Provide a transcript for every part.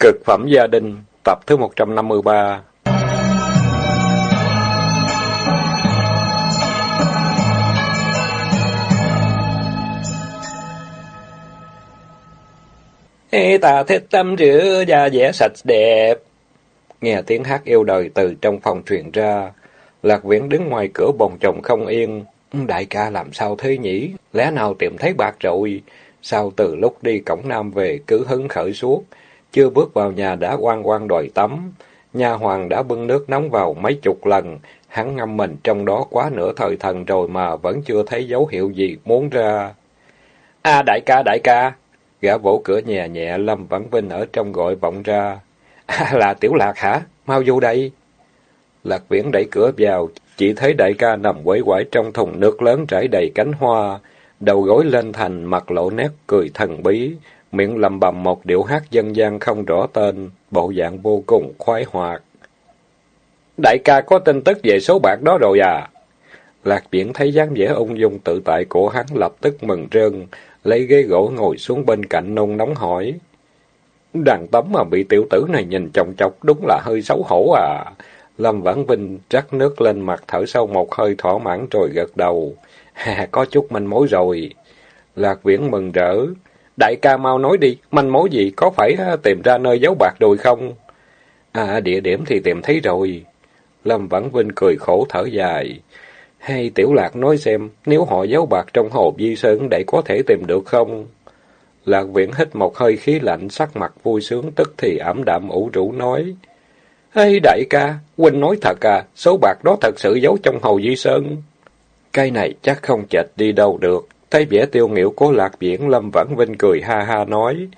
Cực phẩm gia đình, tập thứ 153 Ê, ta thích tắm rửa da dẻ sạch đẹp. Nghe tiếng hát yêu đời từ trong phòng truyền ra. Lạc Viễn đứng ngoài cửa bồng chồng không yên. Đại ca làm sao thế nhỉ? Lẽ nào tìm thấy bạc rồi? Sao từ lúc đi cổng nam về cứ hứng khởi suốt? Chưa bước vào nhà đã quan quan đòi tắm. Nhà hoàng đã bưng nước nóng vào mấy chục lần. Hắn ngâm mình trong đó quá nửa thời thần rồi mà vẫn chưa thấy dấu hiệu gì muốn ra. a đại ca, đại ca! Gã vỗ cửa nhẹ nhẹ, Lâm Vãn Vinh ở trong gọi vọng ra. À, là Tiểu Lạc hả? Mau vô đây! Lạc Viễn đẩy cửa vào, chỉ thấy đại ca nằm quấy quải trong thùng nước lớn trải đầy cánh hoa, đầu gối lên thành, mặt lộ nét cười thần bí, miệng lầm bầm một điệu hát dân gian không rõ tên, bộ dạng vô cùng khoái hoạt. Đại ca có tin tức về số bạc đó rồi à? Lạc Viễn thấy dáng vẻ ung dung tự tại của hắn lập tức mừng rơn, lấy ghế gỗ ngồi xuống bên cạnh nôn nóng hỏi. Đàn tấm mà bị tiểu tử này nhìn chồng chọc đúng là hơi xấu hổ à. Lâm Vãn Vinh trắc nước lên mặt thở sâu một hơi thỏa mãn rồi gật đầu. Hà, có chút manh mối rồi. Lạc Viễn mừng rỡ. Đại ca mau nói đi, manh mối gì, có phải à, tìm ra nơi giấu bạc rồi không? À, địa điểm thì tìm thấy rồi. Lâm Vãn Vinh cười khổ thở dài. Hay Tiểu Lạc nói xem, nếu họ giấu bạc trong hồ Di Sơn để có thể tìm được không? Lạc Viễn hít một hơi khí lạnh, sắc mặt vui sướng, tức thì ảm đạm ủ rũ nói. Ê đại ca, huynh nói thật à, số bạc đó thật sự giấu trong hồ Di Sơn. Cây này chắc không chệch đi đâu được. Thấy vẻ tiêu nghiệu của Lạc Viễn, Lâm Vãn Vinh cười ha ha nói.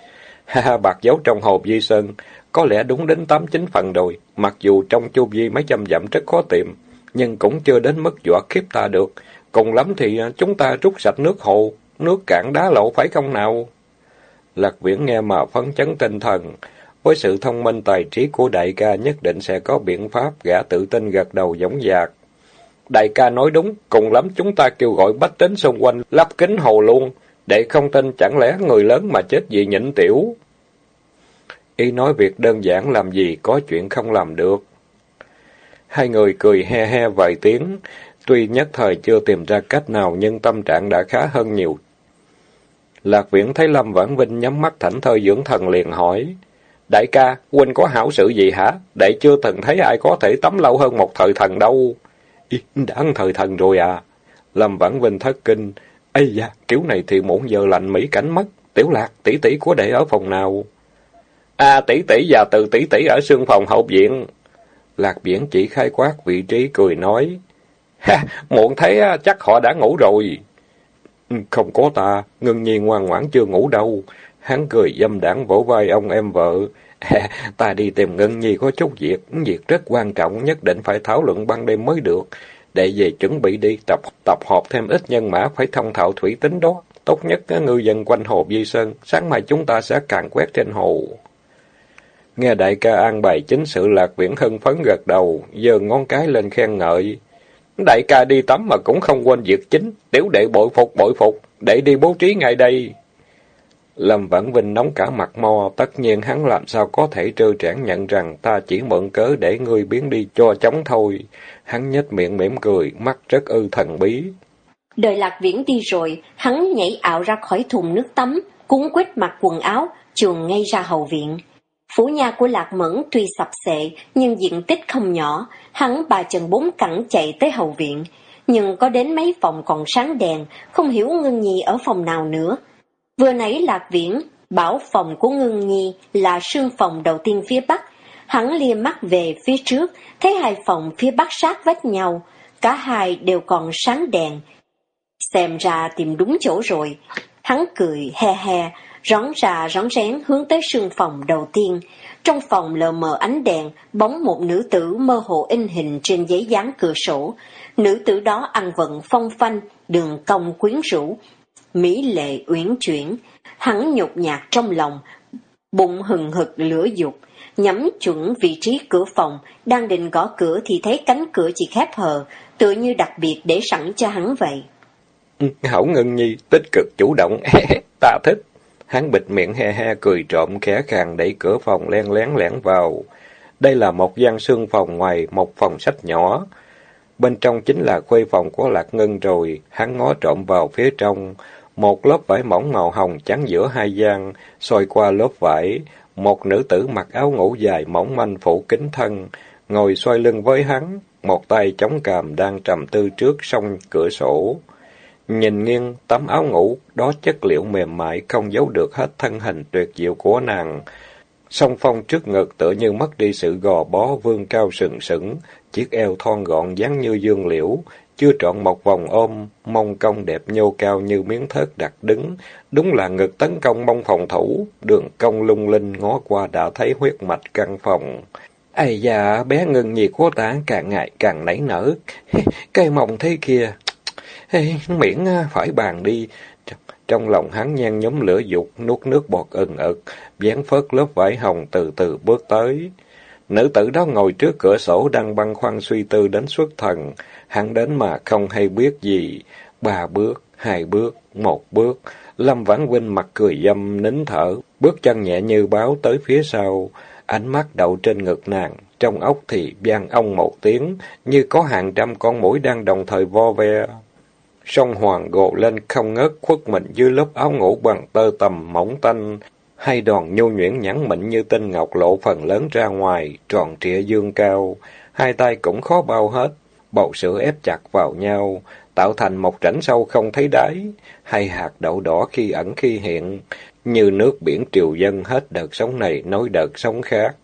Ha ha, bạc giấu trong hồ Di Sơn, có lẽ đúng đến tám chín phần rồi, mặc dù trong chu vi mấy trăm dặm rất khó tìm nhưng cũng chưa đến mức dọa khiếp ta được. Cùng lắm thì à, chúng ta rút sạch nước hồ, nước cạn đá lậu phải không nào? Lạc viễn nghe mà phấn chấn tinh thần. Với sự thông minh tài trí của đại ca nhất định sẽ có biện pháp, gã tự tin gật đầu giống dạc. Đại ca nói đúng, cùng lắm chúng ta kêu gọi bách tính xung quanh lắp kính hồ luôn, để không tin chẳng lẽ người lớn mà chết vì nhịn tiểu. Y nói việc đơn giản làm gì, có chuyện không làm được. Hai người cười he he vài tiếng, tuy nhất thời chưa tìm ra cách nào nhưng tâm trạng đã khá hơn nhiều. Lạc Viễn thấy Lâm Vãn Vinh nhắm mắt thảnh thơi dưỡng thần liền hỏi, Đại ca, huynh có hảo sự gì hả? Đệ chưa từng thấy ai có thể tắm lâu hơn một thời thần đâu. Đáng đã ăn thời thần rồi à? Lâm Vãn Vinh thất kinh, Ây da, kiểu này thì muộn giờ lạnh mỹ cảnh mất. Tiểu Lạc, tỷ tỷ của đệ ở phòng nào? À, tỷ tỷ và từ tỷ tỷ ở xương phòng hậu viện. Lạc Biển chỉ khai quát vị trí cười nói. Ha, muộn thế chắc họ đã ngủ rồi. Ừ, không có ta, ngưng nhiên ngoan ngoãn chưa ngủ đâu. Hắn cười dâm đảng vỗ vai ông em vợ. Ta đi tìm Ngân Nhi có chút việc, việc rất quan trọng, nhất định phải thảo luận ban đêm mới được. Để về chuẩn bị đi, tập tập họp thêm ít nhân mã phải thông thạo thủy tính đó. Tốt nhất ngư dân quanh hồ Di Sơn, sáng mai chúng ta sẽ càng quét trên hồ. Nghe đại ca an bài chính sự lạc viễn hưng phấn gật đầu, giơ ngón cái lên khen ngợi. Đại ca đi tắm mà cũng không quên việc chính, tiểu đệ bội phục bội phục, để đi bố trí ngay đây. Lâm Vãn Vinh nóng cả mặt mo, tất nhiên hắn làm sao có thể trơ trẽn nhận rằng ta chỉ mượn cớ để ngươi biến đi cho chóng thôi. Hắn nhếch miệng mỉm cười, mắt rất ư thần bí. đời lạc viễn đi rồi, hắn nhảy ảo ra khỏi thùng nước tắm, cúng quýt mặc quần áo, chuồn ngay ra hậu viện. Phủ nhà của Lạc Mẫn tuy sập sệ, nhưng diện tích không nhỏ, hắn bà chân bốn cẳng chạy tới hậu viện. Nhưng có đến mấy phòng còn sáng đèn, không hiểu ngưng Nhi ở phòng nào nữa. Vừa nãy Lạc Viễn, bảo phòng của ngưng Nhi là sương phòng đầu tiên phía Bắc. Hắn lia mắt về phía trước, thấy hai phòng phía Bắc sát vách nhau, cả hai đều còn sáng đèn. Xem ra tìm đúng chỗ rồi. Hắn cười he he, rón ra rón rén hướng tới sương phòng đầu tiên. Trong phòng lờ mờ ánh đèn, bóng một nữ tử mơ hồ in hình trên giấy dán cửa sổ. Nữ tử đó ăn vận phong phanh, đường cong quyến rũ, mỹ lệ uyển chuyển. Hắn nhục nhạt trong lòng, bụng hừng hực lửa dục, nhắm chuẩn vị trí cửa phòng, đang định gõ cửa thì thấy cánh cửa chỉ khép hờ, tựa như đặc biệt để sẵn cho hắn vậy. Ừ, Hảo Ngân Nhi, tích cực chủ động, ta thích. Hắn bịt miệng he he cười trộm khẽ khàng đẩy cửa phòng len lén lẻn vào. Đây là một gian xương phòng ngoài, một phòng sách nhỏ. Bên trong chính là khuê phòng của Lạc Ngân rồi, hắn ngó trộm vào phía trong. Một lớp vải mỏng màu hồng chắn giữa hai gian, soi qua lớp vải. Một nữ tử mặc áo ngủ dài mỏng manh phủ kính thân, ngồi xoay lưng với hắn, một tay chống cằm đang trầm tư trước song cửa sổ. Nhìn nghiêng, tấm áo ngủ, đó chất liệu mềm mại không giấu được hết thân hình tuyệt diệu của nàng. Song phong trước ngực tựa như mất đi sự gò bó vương cao sừng sững, chiếc eo thon gọn dáng như dương liễu, chưa trọn một vòng ôm, mông cong đẹp nhô cao như miếng thớt đặt đứng, đúng là ngực tấn công mông phòng thủ, đường cong lung linh ngó qua đã thấy huyết mạch căn phòng. Ây da, bé ngưng nhiệt của ta càng ngày càng nảy nở, cây mông thế kia, miễn à, phải bàn đi. Trong lòng hắn nhan nhóm lửa dục, nuốt nước bọt ừng ực, dán phớt lớp vải hồng từ từ bước tới. Nữ tử đó ngồi trước cửa sổ đang băn khoăn suy tư đến xuất thần. Hắn đến mà không hay biết gì. Ba bước, hai bước, một bước. Lâm Vãn Vinh mặt cười dâm nín thở, bước chân nhẹ như báo tới phía sau. Ánh mắt đậu trên ngực nàng, trong ốc thì vang ông một tiếng, như có hàng trăm con mũi đang đồng thời vo ve. Song hoàng gồ lên không ngớt khuất mình dưới lớp áo ngủ bằng tơ tầm mỏng tanh, hai đòn nhu nhuyễn nhẵn mịn như tinh ngọc lộ phần lớn ra ngoài, tròn trịa dương cao, hai tay cũng khó bao hết, bầu sữa ép chặt vào nhau, tạo thành một rãnh sâu không thấy đáy, hai hạt đậu đỏ khi ẩn khi hiện, như nước biển triều dân hết đợt sống này nối đợt sống khác.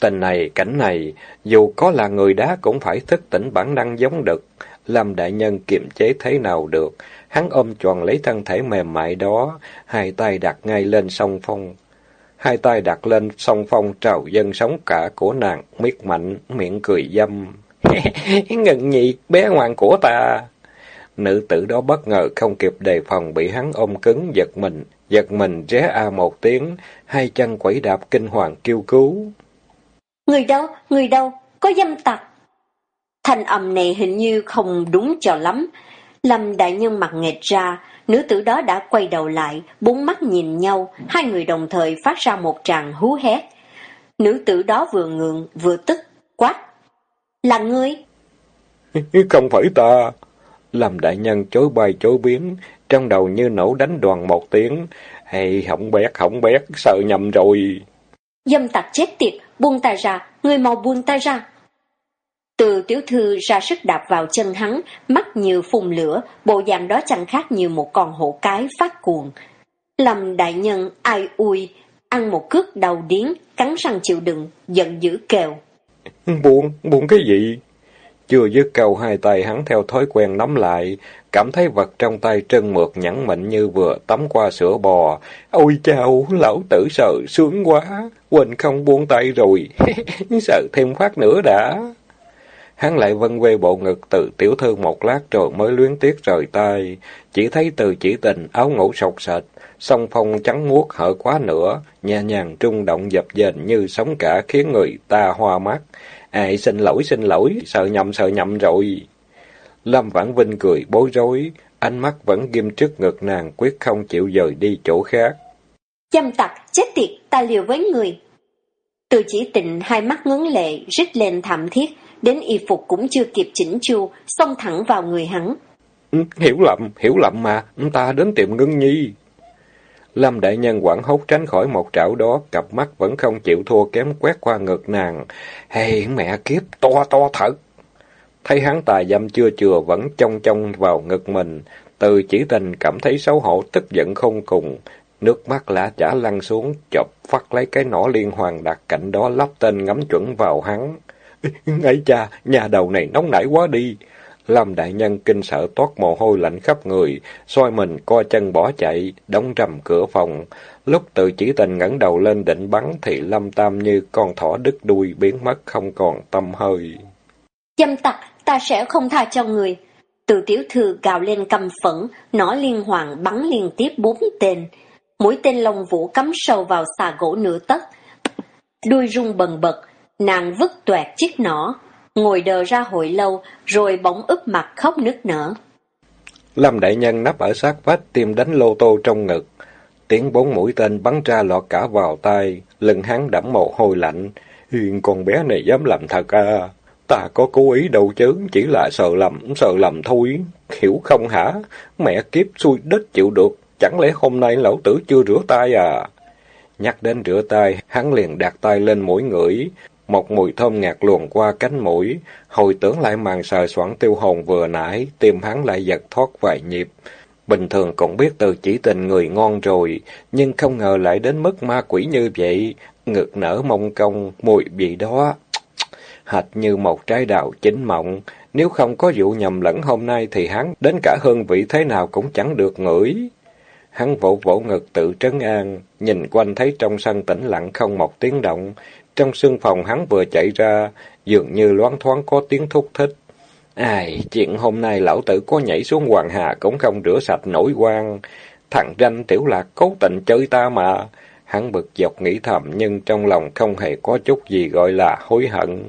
Tình này, cảnh này, dù có là người đá cũng phải thức tỉnh bản năng giống đực, làm đại nhân kiềm chế thế nào được, hắn ôm tròn lấy thân thể mềm mại đó, hai tay đặt ngay lên song phong. Hai tay đặt lên song phong trào dân sống cả của nàng, miết mạnh, miệng cười dâm. Ngừng nhị, bé ngoan của ta. Nữ tử đó bất ngờ không kịp đề phòng bị hắn ôm cứng giật mình, giật mình ré a một tiếng, hai chân quẩy đạp kinh hoàng kêu cứu. Người đâu, người đâu, có dâm tặc. Thanh âm này hình như không đúng cho lắm. Lâm đại nhân mặt nghẹt ra, nữ tử đó đã quay đầu lại, bốn mắt nhìn nhau, hai người đồng thời phát ra một tràng hú hét. Nữ tử đó vừa ngượng, vừa tức, quát. Là ngươi? Không phải ta. Lâm đại nhân chối bay chối biến, trong đầu như nổ đánh đoàn một tiếng. Hay hỏng bét, hỏng bét, sợ nhầm rồi. Dâm tặc chết tiệt, buông ta ra, người mau buông ta ra. Từ tiểu thư ra sức đạp vào chân hắn, mắt như phun lửa, bộ dạng đó chẳng khác như một con hổ cái phát cuồng. Lâm đại nhân ai ui, ăn một cước đầu điến, cắn răng chịu đựng, giận dữ kêu. Buồn, buồn cái gì? Chưa dứt câu hai tay hắn theo thói quen nắm lại, cảm thấy vật trong tay trân mượt nhẵn mịn như vừa tắm qua sữa bò. Ôi chao, lão tử sợ sướng quá, quên không buông tay rồi, sợ thêm phát nữa đã. Hắn lại vân quê bộ ngực từ tiểu thư một lát rồi mới luyến tiếc rời tay. Chỉ thấy từ chỉ tình áo ngủ sọc sệt, song phong trắng muốt hở quá nữa, nhẹ nhàng trung động dập dềnh như sóng cả khiến người ta hoa mắt. Ai xin lỗi xin lỗi, sợ nhầm sợ nhầm rồi. Lâm Vãn Vinh cười bối rối, ánh mắt vẫn ghim trước ngực nàng quyết không chịu dời đi chỗ khác. chăm tặc, chết tiệt, ta liều với người. Từ chỉ tình hai mắt ngấn lệ, rít lên thảm thiết, đến y phục cũng chưa kịp chỉnh chu, xông thẳng vào người hắn. Ừ, hiểu lầm, hiểu lầm mà, ta đến tiệm Ngân Nhi. Lâm đại nhân quảng hốt tránh khỏi một trảo đó, cặp mắt vẫn không chịu thua kém quét qua ngực nàng. Hey, mẹ kiếp, to to thật! Thấy hắn tài dâm chưa chừa vẫn trông trông vào ngực mình, từ chỉ tình cảm thấy xấu hổ tức giận không cùng. Nước mắt lã chả lăn xuống, chọc phát lấy cái nỏ liên hoàn đặt cạnh đó lắp tên ngắm chuẩn vào hắn. Ngay cha, nhà đầu này nóng nảy quá đi. Lâm đại nhân kinh sợ toát mồ hôi lạnh khắp người, soi mình co chân bỏ chạy, đóng rầm cửa phòng. Lúc tự chỉ tình ngẩng đầu lên định bắn thì Lâm Tam như con thỏ đứt đuôi biến mất không còn tâm hơi. Dâm tặc, ta sẽ không tha cho người. Từ tiểu thư gào lên căm phẫn, nó liên hoàng bắn liên tiếp bốn tên. Mũi tên lông vũ cắm sâu vào xà gỗ nửa tấc. Đuôi rung bần bật, Nàng vứt toẹt chiếc nỏ, ngồi đờ ra hồi lâu, rồi bỗng úp mặt khóc nức nở. Lâm đại nhân nắp ở sát vách, tim đánh lô tô trong ngực. Tiếng bốn mũi tên bắn ra lọt cả vào tay, lưng hắn đẫm mồ hôi lạnh. Hiền con bé này dám làm thật à? Ta có cố ý đâu chứ, chỉ là sợ lầm, sợ lầm thôi. Hiểu không hả? Mẹ kiếp xui đất chịu được, chẳng lẽ hôm nay lão tử chưa rửa tay à? Nhắc đến rửa tay, hắn liền đặt tay lên mũi ngửi. Một mùi thơm ngạt luồn qua cánh mũi, hồi tưởng lại màn sờ soạn tiêu hồn vừa nãy, tim hắn lại giật thoát vài nhịp. Bình thường cũng biết từ chỉ tình người ngon rồi, nhưng không ngờ lại đến mức ma quỷ như vậy, ngực nở mông công, mùi vị đó. Hệt như một trái đào chín mọng, nếu không có vụ nhầm lẫn hôm nay thì hắn đến cả hương vị thế nào cũng chẳng được ngửi. Hắn vỗ vỗ ngực tự trấn an, nhìn quanh thấy trong sân tĩnh lặng không một tiếng động. Trong sương phòng hắn vừa chạy ra, dường như loáng thoáng có tiếng thúc thích. Ai, chuyện hôm nay lão tử có nhảy xuống hoàng hà cũng không rửa sạch nổi quan. Thằng ranh tiểu lạc cố tình chơi ta mà. Hắn bực dọc nghĩ thầm nhưng trong lòng không hề có chút gì gọi là hối hận.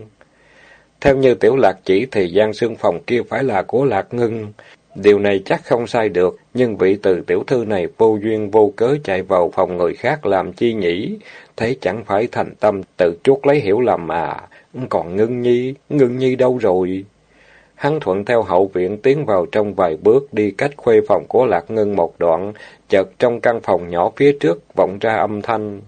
Theo như tiểu lạc chỉ thì gian xương phòng kia phải là của lạc ngưng. Điều này chắc không sai được, nhưng vị từ tiểu thư này vô duyên vô cớ chạy vào phòng người khác làm chi nhỉ? Thế chẳng phải thành tâm tự chuốt lấy hiểu lầm à. Còn ngưng nhi, ngưng nhi đâu rồi? Hắn thuận theo hậu viện tiến vào trong vài bước đi cách khuê phòng của Lạc Ngân một đoạn, chợt trong căn phòng nhỏ phía trước vọng ra âm thanh.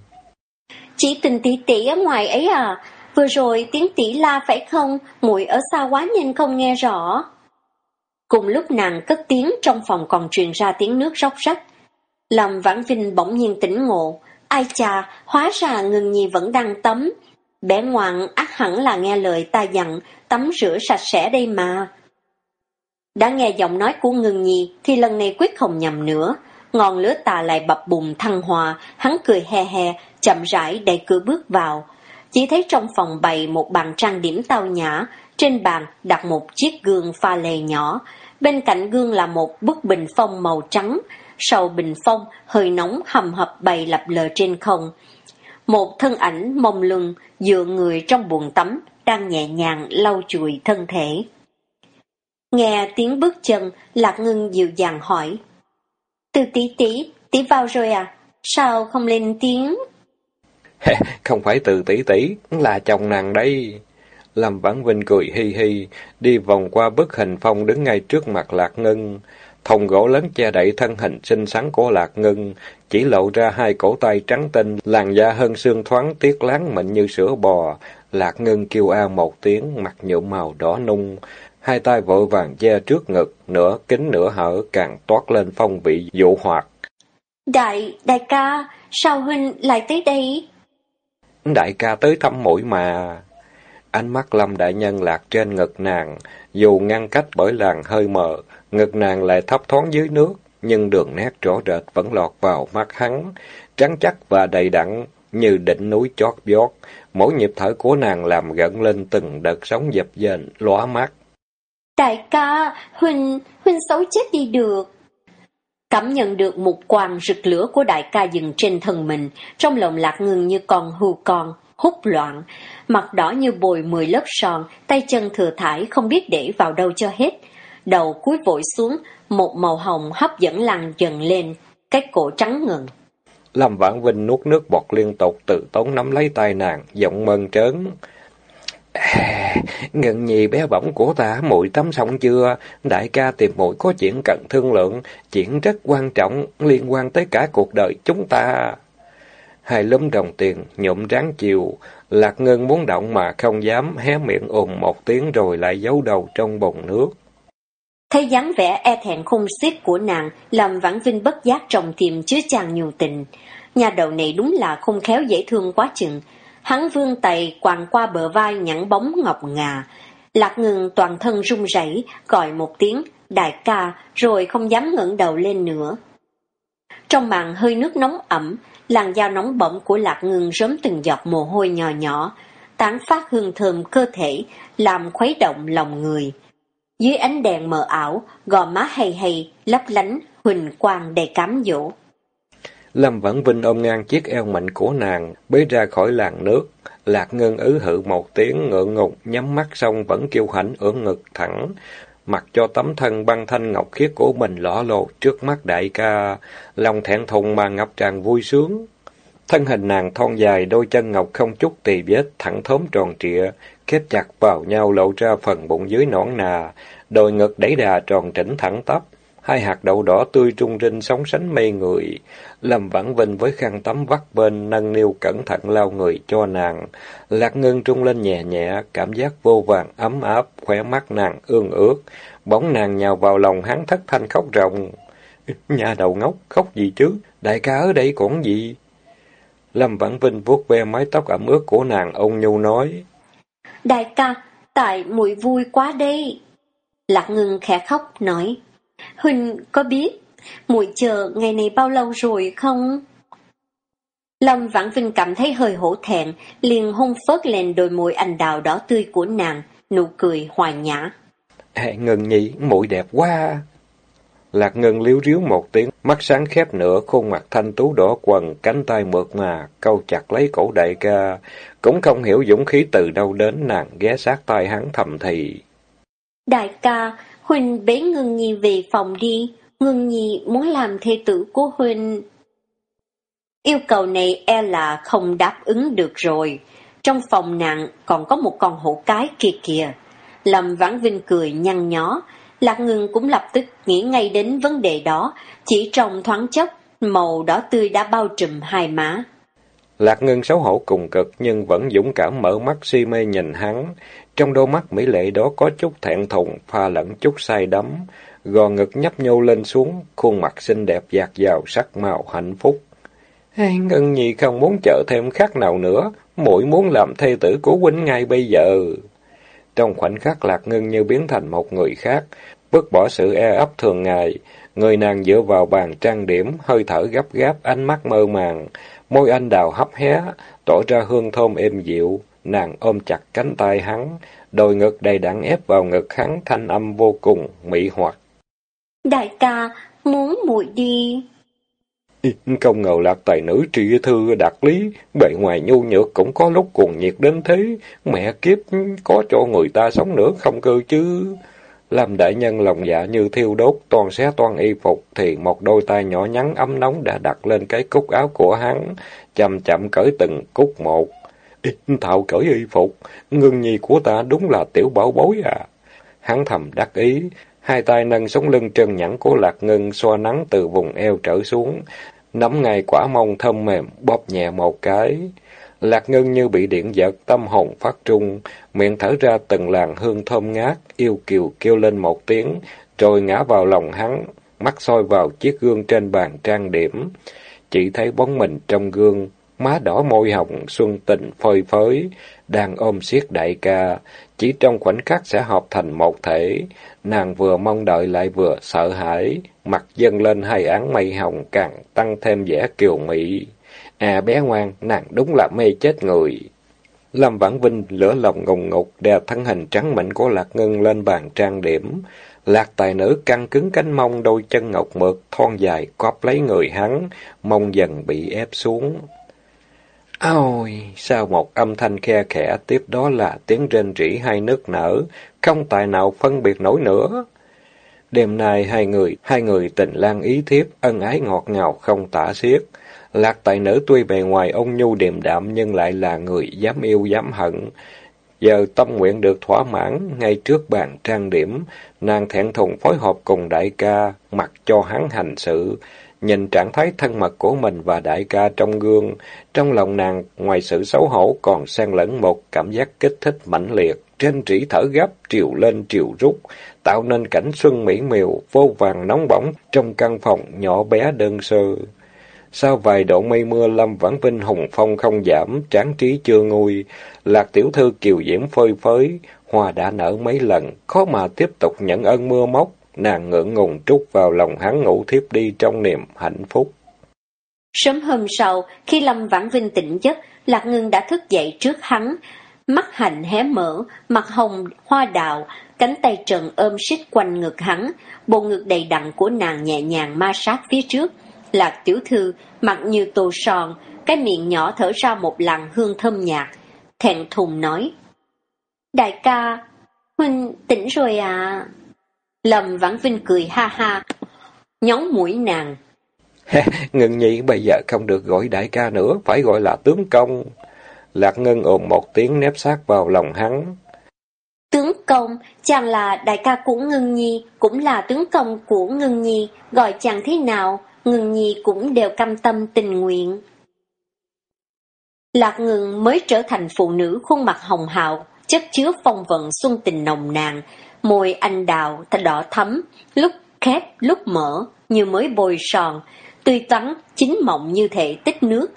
Chỉ tình tỷ tỷ ở ngoài ấy à, vừa rồi tiếng tỷ la phải không, muội ở xa quá nên không nghe rõ. Cùng lúc nàng cất tiếng trong phòng còn truyền ra tiếng nước róc rách. Lâm Vãn Vinh bỗng nhiên tỉnh ngộ, ai chà, hóa ra ngừng nhi vẫn đang tắm. Bé ngoạn ác hẳn là nghe lời ta dặn, tắm rửa sạch sẽ đây mà. Đã nghe giọng nói của ngừng nhi thì lần này quyết không nhầm nữa. Ngọn lửa tà lại bập bùng thăng hòa, hắn cười he he, chậm rãi đẩy cửa bước vào. Chỉ thấy trong phòng bày một bàn trang điểm tao nhã, trên bàn đặt một chiếc gương pha lê nhỏ, bên cạnh gương là một bức bình phong màu trắng, sau bình phong hơi nóng hầm hập bày lập lờ trên không. Một thân ảnh mông lung dựa người trong buồng tắm đang nhẹ nhàng lau chùi thân thể. Nghe tiếng bước chân, Lạc Ngưng dịu dàng hỏi. Từ tí tí, tí vào rồi à? Sao không lên tiếng? không phải từ tỷ tỷ, là chồng nàng đây. Lâm Vãn Vinh cười hi hi, đi vòng qua bức hình phong đứng ngay trước mặt Lạc Ngân. Thùng gỗ lớn che đậy thân hình xinh xắn của Lạc Ngân, chỉ lộ ra hai cổ tay trắng tinh, làn da hơn xương thoáng tiết láng mịn như sữa bò. Lạc Ngân kêu a một tiếng, mặt nhuộm màu đỏ nung, hai tay vội vàng che trước ngực, nửa kính nửa hở càng toát lên phong vị dụ hoạt. Đại, đại ca, sao huynh lại tới đây? Đại ca tới thăm mũi mà. Ánh mắt Lâm Đại Nhân lạc trên ngực nàng, dù ngăn cách bởi làn hơi mờ, ngực nàng lại thấp thoáng dưới nước, nhưng đường nét rõ rệt vẫn lọt vào mắt hắn, trắng chắc và đầy đặn, như đỉnh núi chót vót. Mỗi nhịp thở của nàng làm gợn lên từng đợt sóng dập dềnh, lóa mắt. Đại ca, Huynh, Huynh xấu chết đi được. Cảm nhận được một quang rực lửa của đại ca dừng trên thân mình, trong lòng lạc ngừng như con hưu con, hút loạn, mặt đỏ như bồi mười lớp son, tay chân thừa thải không biết để vào đâu cho hết. Đầu cúi vội xuống, một màu hồng hấp dẫn lăn dần lên, cái cổ trắng ngần. Lâm Vãn Vinh nuốt nước bọt liên tục tự tốn nắm lấy tay nàng, giọng mơn trớn. À, nhì bé bỏng của ta muội tắm xong chưa? Đại ca tìm muội có chuyện cần thương lượng, chuyện rất quan trọng, liên quan tới cả cuộc đời chúng ta. Hai lúm đồng tiền nhộm ráng chiều, Lạc Ngân muốn động mà không dám, hé miệng ồn một tiếng rồi lại giấu đầu trong bồn nước. Thấy dáng vẻ e thẹn khung xiết của nàng, làm Vãn Vinh bất giác trong tim chứa chàng nhiều tình. Nhà đầu này đúng là không khéo dễ thương quá chừng. Hắn vương tay quàng qua bờ vai nhẵn bóng ngọc ngà. Lạc ngừng toàn thân run rẩy gọi một tiếng, đại ca, rồi không dám ngẩng đầu lên nữa. Trong màn hơi nước nóng ẩm, làn da nóng bỏng của lạc ngừng rớm từng giọt mồ hôi nhỏ nhỏ, tán phát hương thơm cơ thể, làm khuấy động lòng người. Dưới ánh đèn mờ ảo, gò má hay hay, lấp lánh, huỳnh quang đầy cám dỗ. Lâm Vãn Vinh ôm ngang chiếc eo mạnh của nàng, bế ra khỏi làng nước. Lạc Ngân ứ hự một tiếng ngượng ngục, nhắm mắt xong vẫn kêu hãnh ưỡn ngực thẳng. mặc cho tấm thân băng thanh ngọc khiết của mình lõ lộ trước mắt đại ca, lòng thẹn thùng mà ngập tràn vui sướng. Thân hình nàng thon dài, đôi chân ngọc không chút tì vết, thẳng thốm tròn trịa, kết chặt vào nhau lộ ra phần bụng dưới nõn nà, đôi ngực đẩy đà tròn trĩnh thẳng tắp, hai hạt đậu đỏ tươi trung rinh sóng sánh mê người. Lâm Vãn Vinh với khăn tắm vắt bên, nâng niu cẩn thận lau người cho nàng. Lạc ngân trung lên nhẹ nhẹ, cảm giác vô vàng ấm áp, khỏe mắt nàng ương ướt. Bóng nàng nhào vào lòng hắn thất thanh khóc ròng. Nhà đầu ngốc, khóc gì chứ? Đại ca ở đây còn gì? Lâm Vãn Vinh vuốt ve mái tóc ẩm ướt của nàng, ông nhu nói. Đại ca, tại muội vui quá đây. Lạc ngưng khẽ khóc, nói. Huynh có biết, muội chờ ngày này bao lâu rồi không? Lâm Vãn Vinh cảm thấy hơi hổ thẹn, liền hôn phớt lên đôi môi anh đào đỏ tươi của nàng, nụ cười hòa nhã. À, ngừng nhỉ, muội đẹp quá. Lạc ngân liếu riếu một tiếng, mắt sáng khép nửa, khuôn mặt thanh tú đỏ quần, cánh tay mượt mà, câu chặt lấy cổ đại ca. Cũng không hiểu dũng khí từ đâu đến, nàng ghé sát tay hắn thầm thì. Đại ca, Huynh bế Ngưng Nhi về phòng đi, Ngưng Nhi muốn làm thê tử của Huynh. Yêu cầu này e là không đáp ứng được rồi. Trong phòng nàng còn có một con hổ cái kia kìa. Lâm Vãn Vinh cười nhăn nhó, Lạc Ngưng cũng lập tức nghĩ ngay đến vấn đề đó, chỉ trong thoáng chốc, màu đỏ tươi đã bao trùm hai má. Lạc Ngân xấu hổ cùng cực nhưng vẫn dũng cảm mở mắt si mê nhìn hắn. Trong đôi mắt mỹ lệ đó có chút thẹn thùng, pha lẫn chút say đắm. Gò ngực nhấp nhô lên xuống, khuôn mặt xinh đẹp dạt dào sắc màu hạnh phúc. Hey, Ngân Nhi không muốn chờ thêm khắc nào nữa, muội muốn làm thê tử của huynh ngay bây giờ. Trong khoảnh khắc Lạc Ngân như biến thành một người khác, vứt bỏ sự e ấp thường ngày. Người nàng dựa vào bàn trang điểm, hơi thở gấp gáp, ánh mắt mơ màng. Môi anh đào hấp hé, tỏ ra hương thơm êm dịu. Nàng ôm chặt cánh tay hắn, đôi ngực đầy đặn ép vào ngực hắn, thanh âm vô cùng, mỹ hoặc. Đại ca, muốn muội đi. Không ngờ lạc tài nữ trị thư đạt lý, bề ngoài nhu nhược cũng có lúc cuồng nhiệt đến thế. Mẹ kiếp, có cho người ta sống nữa không cơ chứ. Làm đại nhân lòng dạ như thiêu đốt, toàn xé toàn y phục, thì một đôi tay nhỏ nhắn ấm nóng đã đặt lên cái cúc áo của hắn, chậm chậm cởi từng cúc một. Thạo cởi y phục, ngưng nhi của ta đúng là tiểu bảo bối à. Hắn thầm đắc ý, hai tay nâng sống lưng trơn nhẵn của lạc ngân xoa nắng từ vùng eo trở xuống, nắm ngay quả mông thơm mềm, bóp nhẹ một cái. Lạc Ngân như bị điện giật, tâm hồn phát trung, miệng thở ra từng làn hương thơm ngát, yêu kiều kêu lên một tiếng, rồi ngã vào lòng hắn, mắt soi vào chiếc gương trên bàn trang điểm. Chỉ thấy bóng mình trong gương, má đỏ môi hồng, xuân tình phơi phới, đang ôm siết đại ca, chỉ trong khoảnh khắc sẽ hợp thành một thể. Nàng vừa mong đợi lại vừa sợ hãi, mặt dâng lên hai án mây hồng càng tăng thêm vẻ kiều mỹ. À bé ngoan, nàng đúng là mê chết người. Lâm Vãn Vinh lửa lòng ngùng ngục đè thân hình trắng mịn của Lạc Ngân lên bàn trang điểm. Lạc tài nữ căng cứng cánh mông đôi chân ngọc mượt, thon dài, cóp lấy người hắn, mông dần bị ép xuống. Ôi, sao một âm thanh khe khẽ tiếp đó là tiếng rên rỉ hai nước nở, không tài nào phân biệt nổi nữa. Đêm nay hai người, hai người tình lang ý thiếp, ân ái ngọt ngào không tả xiết. Lạc tài nữ tuy bề ngoài ông nhu điềm đạm nhưng lại là người dám yêu dám hận. Giờ tâm nguyện được thỏa mãn, ngay trước bàn trang điểm, nàng thẹn thùng phối hợp cùng đại ca, mặc cho hắn hành sự. Nhìn trạng thái thân mật của mình và đại ca trong gương, trong lòng nàng ngoài sự xấu hổ còn xen lẫn một cảm giác kích thích mãnh liệt, trên trĩ thở gấp, triều lên triều rút, tạo nên cảnh xuân mỹ miều, vô vàng nóng bỏng trong căn phòng nhỏ bé đơn sơ. Sau vài độ mây mưa lâm vãn vinh hùng phong không giảm, tráng trí chưa nguôi, lạc tiểu thư kiều diễm phơi phới, hoa đã nở mấy lần, khó mà tiếp tục nhận ơn mưa móc, nàng ngượng ngùng trút vào lòng hắn ngủ thiếp đi trong niềm hạnh phúc. Sớm hôm sau, khi Lâm Vãn Vinh tỉnh giấc, Lạc ngưng đã thức dậy trước hắn, mắt hạnh hé mở, mặt hồng hoa đào, cánh tay trần ôm xích quanh ngực hắn, bộ ngực đầy đặn của nàng nhẹ nhàng ma sát phía trước. Lạc tiểu thư, mặt như tô son, cái miệng nhỏ thở ra một làn hương thơm nhạt, thẹn thùng nói. Đại ca, Huynh tỉnh rồi à? Lâm Vãn Vinh cười ha ha, nhón mũi nàng. ngừng nhị bây giờ không được gọi đại ca nữa, phải gọi là tướng công. Lạc Ngân ồn một tiếng nép sát vào lòng hắn. Tướng công, chàng là đại ca của Ngân Nhi, cũng là tướng công của Ngân Nhi, gọi chàng thế nào, Ngân Nhi cũng đều cam tâm tình nguyện. Lạc Ngân mới trở thành phụ nữ khuôn mặt hồng hào, chất chứa phong vận xuân tình nồng nàn, môi anh đào đỏ thấm, lúc khép lúc mở, như mới bồi sòn, tươi tắn, chín mọng như thể tích nước.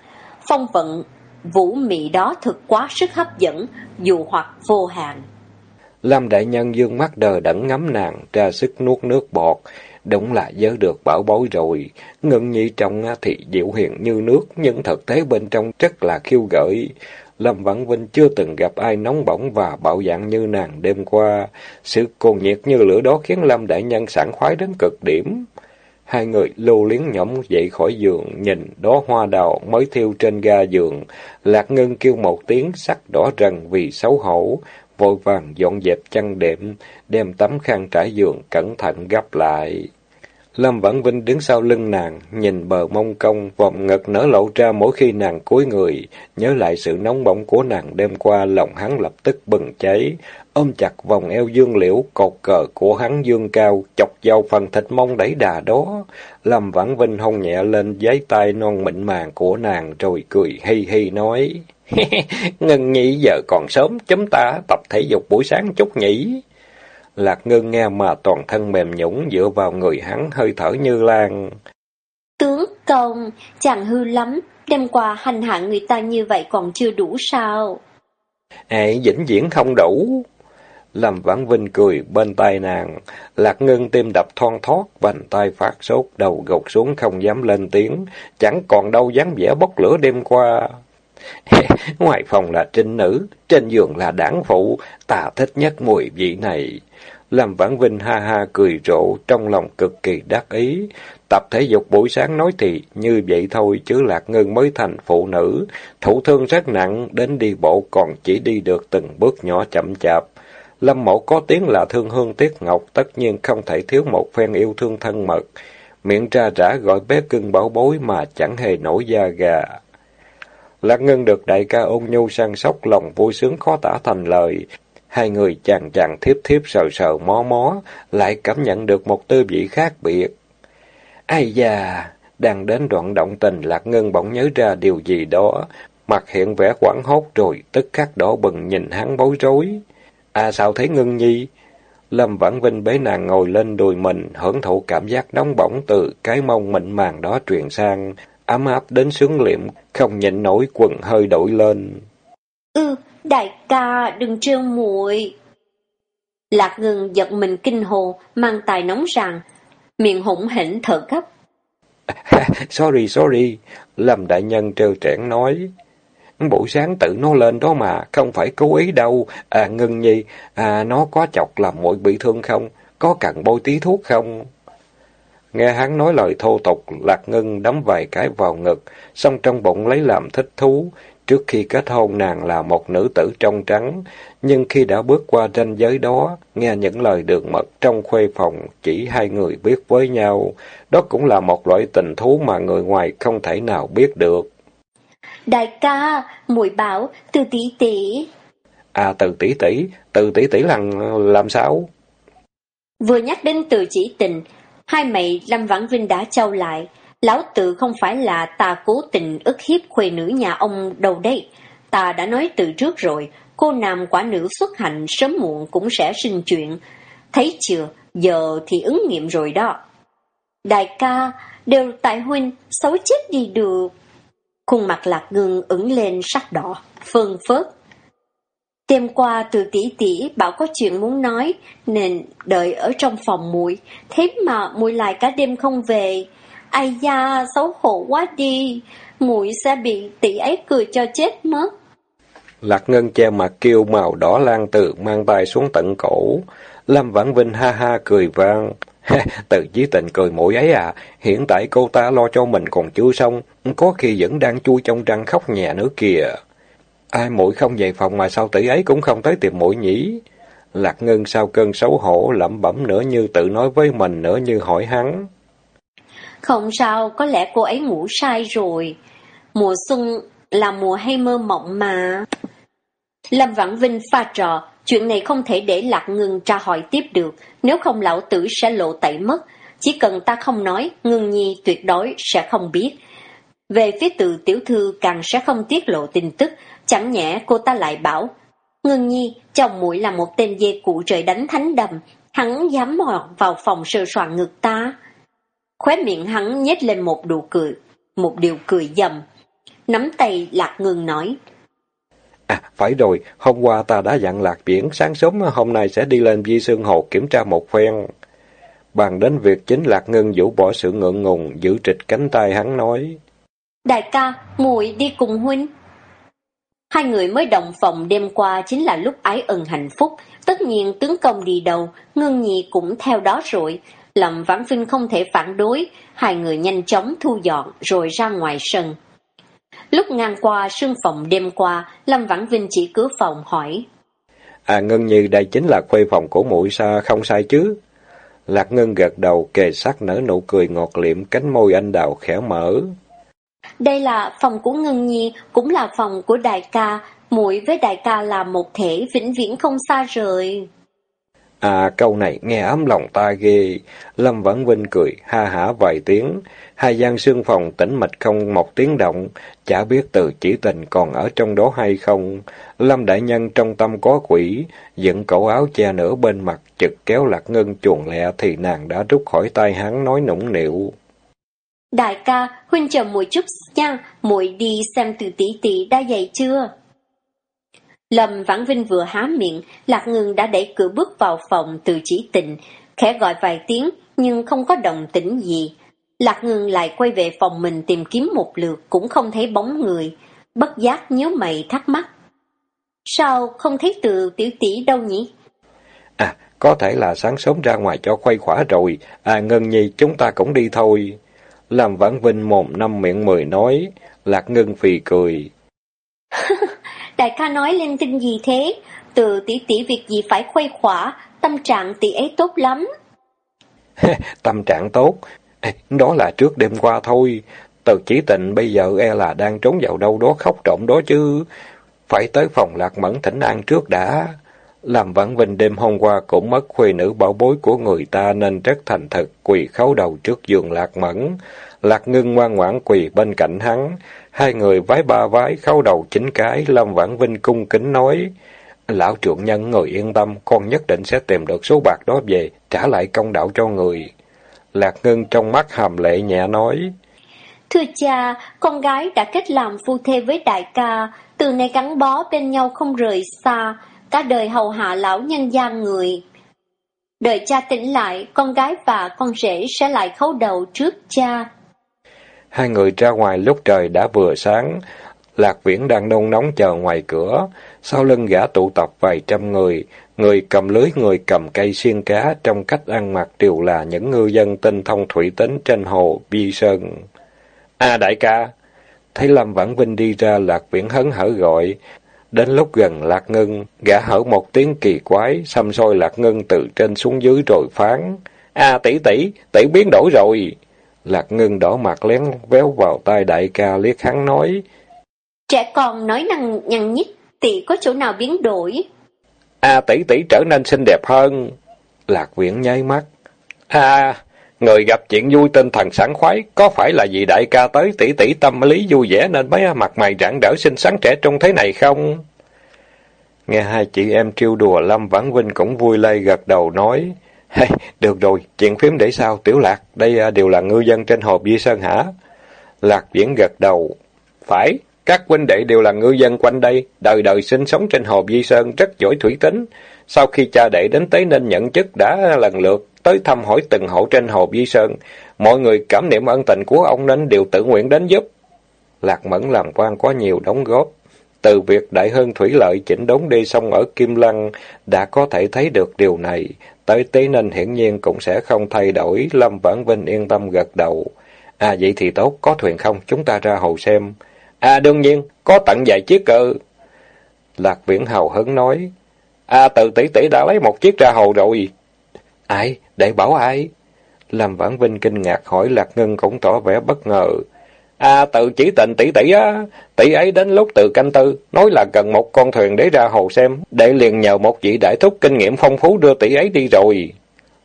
Phong vận vũ mị đó thực quá sức hấp dẫn, dù hoặc vô hạn. Lâm Đại Nhân dương mắt đờ đẫn ngắm nàng, ra sức nuốt nước bọt. Đúng là nhớ được bảo bối rồi. Ngân nhi trong thì diệu hiền như nước, nhưng thực tế bên trong rất là khiêu gợi. Lâm Vãn Vinh chưa từng gặp ai nóng bỏng và bạo dạng như nàng đêm qua. Sự cuồng nhiệt như lửa đó khiến Lâm Đại Nhân sảng khoái đến cực điểm. Hai người lưu liếng nhõm dậy khỏi giường, nhìn đó hoa đào mới thiêu trên ga giường. Lạc Ngân kêu một tiếng sắc đỏ rần vì xấu hổ, vội vàng dọn dẹp chăn đệm, đem tấm khăn trải giường cẩn thận gấp lại. Lâm Vãn Vinh đứng sau lưng nàng, nhìn bờ mông cong vòng ngực nở lộ ra mỗi khi nàng cúi người, nhớ lại sự nóng bỏng của nàng đêm qua, lòng hắn lập tức bừng cháy, ôm chặt vòng eo dương liễu, cột cờ của hắn dương cao, chọc vào phần thịt mông đẩy đà đó. Lâm Vãn Vinh hôn nhẹ lên giấy tay non mịn màng của nàng, rồi cười hi hi nói, Ngân nhị giờ còn sớm, chúng ta tập thể dục buổi sáng chút nhỉ? Lạc ngân nghe mà toàn thân mềm nhũng dựa vào người hắn hơi thở như lan. Tướng công, chàng hư lắm, đêm qua hành hạ người ta như vậy còn chưa đủ sao? Ê, vĩnh viễn không đủ. Lâm Vãn Vinh cười bên tai nàng, Lạc Ngân tim đập thon thót, vành tay phát sốt, đầu gục xuống không dám lên tiếng, chẳng còn đâu dám vẻ bốc lửa đêm qua. Ngoài phòng là trinh nữ, trên giường là đảng phụ, ta thích nhất mùi vị này. Lâm Vãn Vinh ha ha cười rộ, trong lòng cực kỳ đắc ý. Tập thể dục buổi sáng nói thì như vậy thôi, chứ Lạc Ngân mới thành phụ nữ. Thủ thương rất nặng, đến đi bộ còn chỉ đi được từng bước nhỏ chậm chạp. Lâm Mộ có tiếng là thương hương tiếc ngọc, tất nhiên không thể thiếu một phen yêu thương thân mật. Miệng ra rã gọi bé cưng bảo bối mà chẳng hề nổi da gà. Lạc Ngân được đại ca ôn nhu săn sóc lòng vui sướng khó tả thành lời. Hai người chàng chàng thiếp thiếp sờ sờ mó mó, lại cảm nhận được một tư vị khác biệt. Ai da, đang đến đoạn động tình Lạc Ngân bỗng nhớ ra điều gì đó, mặt hiện vẻ quảng hốt rồi, tức khắc đỏ bừng nhìn hắn bối rối. À sao thấy Ngân Nhi? Lâm Vãn Vinh bế nàng ngồi lên đùi mình, hưởng thụ cảm giác nóng bỏng từ cái mông mịn màng đó truyền sang, ấm áp đến sướng liệm, không nhịn nổi quần hơi đổi lên. Ừ, đại ca, đừng trêu muội. Lạc ngừng giật mình kinh hồ, mang tài nóng ràng, miệng hủng hỉnh thở gấp. sorry, sorry, Lâm đại nhân trêu trẻn nói. Buổi sáng tự nó lên đó mà, không phải cố ý đâu. À, ngưng nhi, à, nó có chọc làm muội bị thương không? Có cần bôi tí thuốc không? Nghe hắn nói lời thô tục, Lạc Ngân đấm vài cái vào ngực, xong trong bụng lấy làm thích thú. Trước khi kết hôn nàng là một nữ tử trong trắng, nhưng khi đã bước qua ranh giới đó, nghe những lời đường mật trong khuê phòng, chỉ hai người biết với nhau, đó cũng là một loại tình thú mà người ngoài không thể nào biết được. Đại ca, muội bảo, từ tỷ tỷ. À, từ tỷ tỷ, từ tỷ tỷ là làm sao? Vừa nhắc đến từ chỉ tình, hai mày Lâm Vãn Vinh đã trao lại, Lão tự không phải là ta cố tình ức hiếp khuê nữ nhà ông đâu đây. Ta đã nói từ trước rồi, cô nam quả nữ xuất hành sớm muộn cũng sẽ sinh chuyện. Thấy chưa, giờ thì ứng nghiệm rồi đó. Đại ca, đều tại huynh, xấu chết đi được. Khuôn mặt lạc ngưng ửng lên sắc đỏ, phơn phớt. Đêm qua từ tỷ tỷ bảo có chuyện muốn nói, nên đợi ở trong phòng muội thế mà muội lại cả đêm không về. Ai da, xấu hổ quá đi, muội sẽ bị tỷ ấy cười cho chết mất. Lạc Ngân che mặt kêu màu đỏ lan từ mang tay xuống tận cổ. Lâm Vãn Vinh ha ha cười vang. Từ chí tình cười mũi ấy à, hiện tại cô ta lo cho mình còn chưa xong, có khi vẫn đang chui trong răng khóc nhẹ nữa kìa. Ai mũi không về phòng mà sao tỷ ấy cũng không tới tìm mũi nhỉ? Lạc Ngân sau cơn xấu hổ lẩm bẩm nữa như tự nói với mình nữa như hỏi hắn. Không sao, có lẽ cô ấy ngủ sai rồi. Mùa xuân là mùa hay mơ mộng mà. Lâm Vãn Vinh pha trò, chuyện này không thể để Lạc ngưng tra hỏi tiếp được, nếu không lão tử sẽ lộ tẩy mất. Chỉ cần ta không nói, ngưng Nhi tuyệt đối sẽ không biết. Về phía từ tiểu thư càng sẽ không tiết lộ tin tức, chẳng nhẽ cô ta lại bảo, ngưng Nhi, chồng muội là một tên dê cụ trời đánh thánh đầm, hắn dám mò vào phòng sơ soạn ngực ta. Khóe miệng hắn nhếch lên một đủ cười, một điều cười dầm. Nắm tay Lạc ngưng nói. À, phải rồi, hôm qua ta đã dặn Lạc Biển, sáng sớm hôm nay sẽ đi lên di Sương Hồ kiểm tra một phen. Bàn đến việc chính Lạc Ngân vũ bỏ sự ngượng ngùng, giữ trịch cánh tay hắn nói. Đại ca, muội đi cùng huynh. Hai người mới đồng phòng đêm qua chính là lúc ái ân hạnh phúc. Tất nhiên tướng công đi đầu, ngưng nhị cũng theo đó rồi. Lâm Vãn Vinh không thể phản đối, hai người nhanh chóng thu dọn rồi ra ngoài sân. Lúc ngang qua sương phòng đêm qua, Lâm Vãn Vinh chỉ cửa phòng hỏi. À Ngân Nhi đây chính là khuê phòng của muội sa không sai chứ? Lạc Ngân gật đầu kề sát nở nụ cười ngọt liệm cánh môi anh đào khẽ mở. Đây là phòng của Ngân Nhi, cũng là phòng của đại ca, muội với đại ca là một thể vĩnh viễn không xa rời. À, câu này nghe ấm lòng ta ghê. Lâm Vãn Vinh cười, ha hả vài tiếng. Hai gian xương phòng tĩnh mịch không một tiếng động. Chả biết từ chỉ tình còn ở trong đó hay không. Lâm Đại Nhân trong tâm có quỷ. Dựng cổ áo che nửa bên mặt, chực kéo lạc ngân chuồn lẹ thì nàng đã rút khỏi tay hắn nói nũng nịu. Đại ca, huynh chờ muội chút nha, muội đi xem từ tỷ tỷ đã dậy chưa? Lâm Vãn Vinh vừa há miệng, Lạc Ngưng đã đẩy cửa bước vào phòng từ chỉ tình, khẽ gọi vài tiếng nhưng không có động tĩnh gì. Lạc Ngưng lại quay về phòng mình tìm kiếm một lượt cũng không thấy bóng người, bất giác nhớ mày thắc mắc. Sao không thấy từ tiểu tỷ đâu nhỉ? À, có thể là sáng sớm ra ngoài cho khuây khỏa rồi, à Ngân Nhi chúng ta cũng đi thôi. Làm Vãn Vinh mồm năm miệng mười nói, Lạc Ngân phì cười. Đại ca nói lên tinh gì thế? Từ tỷ tỷ việc gì phải khuây khỏa, tâm trạng tỷ ấy tốt lắm. tâm trạng tốt? Đó là trước đêm qua thôi. Từ chỉ tịnh bây giờ e là đang trốn vào đâu đó khóc trộm đó chứ. Phải tới phòng lạc mẫn thỉnh an trước đã. Làm vãn vinh đêm hôm qua cũng mất khuê nữ bảo bối của người ta nên rất thành thật quỳ khấu đầu trước giường lạc mẫn. Lạc ngưng ngoan ngoãn quỳ bên cạnh hắn. Hai người vái ba vái, khâu đầu chính cái, Lâm Vãn Vinh cung kính nói. Lão trưởng nhân người yên tâm, con nhất định sẽ tìm được số bạc đó về, trả lại công đạo cho người. Lạc Ngân trong mắt hàm lệ nhẹ nói. Thưa cha, con gái đã kết làm phu thê với đại ca, từ nay gắn bó bên nhau không rời xa, cả đời hầu hạ lão nhân gia người. Đợi cha tỉnh lại, con gái và con rể sẽ lại khấu đầu trước cha. Hai người ra ngoài lúc trời đã vừa sáng. Lạc Viễn đang nôn nóng chờ ngoài cửa. Sau lưng gã tụ tập vài trăm người. Người cầm lưới, người cầm cây xiên cá. Trong cách ăn mặc đều là những ngư dân tinh thông thủy tính trên hồ Bi Sơn. À đại ca! Thấy Lâm Vãn Vinh đi ra, Lạc Viễn hấn hở gọi. Đến lúc gần Lạc Ngân, gã hở một tiếng kỳ quái, xăm soi Lạc Ngân từ trên xuống dưới rồi phán. À tỷ tỷ, tỷ biến đổi rồi. Lạc Ngân đỏ mặt lén véo vào tai đại ca liếc hắn nói. Trẻ con nói năng nhăn nhít, tỷ có chỗ nào biến đổi? À tỷ tỷ trở nên xinh đẹp hơn. Lạc Viễn nháy mắt. À, người gặp chuyện vui tinh thần sảng khoái, có phải là vì đại ca tới tỷ tỷ tâm lý vui vẻ nên mới mặt mày rạng rỡ xinh xắn trẻ trung thế này không? Nghe hai chị em trêu đùa Lâm Vãn Vinh cũng vui lây gật đầu nói. Hey, được rồi, chuyện phím để sao, Tiểu Lạc, đây à, đều là ngư dân trên hồ Di Sơn hả? Lạc Viễn gật đầu. Phải, các huynh đệ đều là ngư dân quanh đây, đời đời sinh sống trên hồ Di Sơn rất giỏi thủy tính. Sau khi cha đệ đến tới nên nhận chức đã lần lượt tới thăm hỏi từng hộ trên hồ Di Sơn. Mọi người cảm niệm ân tình của ông nên đều tự nguyện đến giúp. Lạc Mẫn làm quan có nhiều đóng góp. Từ việc Đại Hưng Thủy Lợi chỉnh đốn đê sông ở Kim Lăng đã có thể thấy được điều này. Tới tế nên hiển nhiên cũng sẽ không thay đổi, Lâm Vãn Vinh yên tâm gật đầu. À vậy thì tốt, có thuyền không? Chúng ta ra hồ xem. À đương nhiên, có tận vài chiếc cơ. Lạc Viễn hào hứng nói. À từ tỷ tỷ đã lấy một chiếc ra hồ rồi. Ai? Để bảo ai? Lâm Vãn Vinh kinh ngạc hỏi Lạc Ngân cũng tỏ vẻ bất ngờ. À tự chỉ tình tỷ tỷ á, tỷ ấy đến lúc từ canh tư, nói là cần một con thuyền để ra hồ xem, để liền nhờ một vị đại thúc kinh nghiệm phong phú đưa tỷ ấy đi rồi.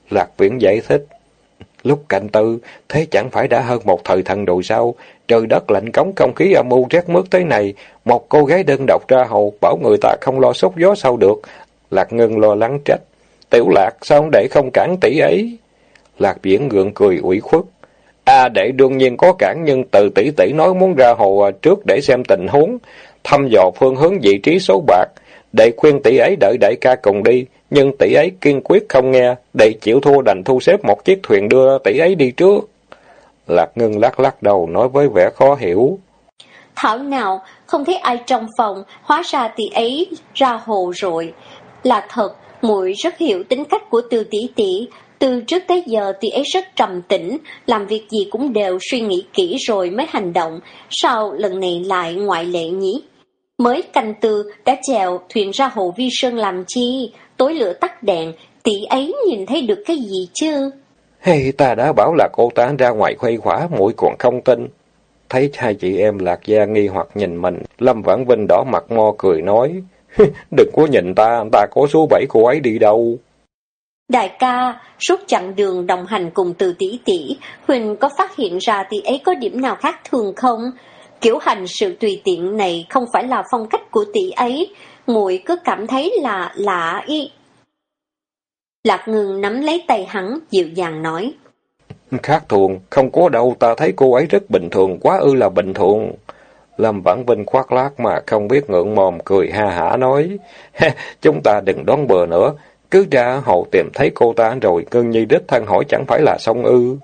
Lạc Viễn giải thích. Lúc canh tư, thế chẳng phải đã hơn một thời thần rồi sao? Trời đất lạnh cống không khí âm u rét mướt thế này, một cô gái đơn độc ra hồ, bảo người ta không lo sốt gió sao được. Lạc ngưng lo lắng trách. Tiểu Lạc, sao để không cản tỷ ấy? Lạc Viễn gượng cười ủy khuất. A để đương nhiên có cản nhưng từ tỷ tỷ nói muốn ra hồ à, trước để xem tình huống, thăm dò phương hướng vị trí số bạc, để khuyên tỷ ấy đợi đại ca cùng đi, nhưng tỷ ấy kiên quyết không nghe, đệ chịu thua đành thu xếp một chiếc thuyền đưa tỷ ấy đi trước. Lạc Ngân lắc lắc đầu nói với vẻ khó hiểu. Thảo nào, không thấy ai trong phòng, hóa ra tỷ ấy ra hồ rồi. Là thật, muội rất hiểu tính cách của tiêu tỷ tỷ, từ trước tới giờ thì ấy rất trầm tĩnh, làm việc gì cũng đều suy nghĩ kỹ rồi mới hành động, sao lần này lại ngoại lệ nhỉ? Mới canh tư đã chèo thuyền ra hồ Vi Sơn làm chi, tối lửa tắt đèn, tỷ ấy nhìn thấy được cái gì chứ? Hay ta đã bảo là cô ta ra ngoài khuây khỏa, mũi còn không tin. Thấy hai chị em lạc gia nghi hoặc nhìn mình, Lâm Vãn Vinh đỏ mặt mo cười nói, đừng có nhìn ta, ta có số bảy cô ấy đi đâu. Đại ca, suốt chặng đường đồng hành cùng từ tỷ tỷ, Huỳnh có phát hiện ra tỷ ấy có điểm nào khác thường không? Kiểu hành sự tùy tiện này không phải là phong cách của tỷ ấy, muội cứ cảm thấy là lạ y. Lạc ngừng nắm lấy tay hắn, dịu dàng nói. Khác thường, không có đâu, ta thấy cô ấy rất bình thường, quá ư là bình thường. Lâm Vãn Vinh khoác lác mà không biết ngượng mồm, cười ha hả nói. Chúng ta đừng đón bờ nữa, cứ ra hồ tìm thấy cô ta rồi, ngưng nhi đích thân hỏi chẳng phải là xong ư.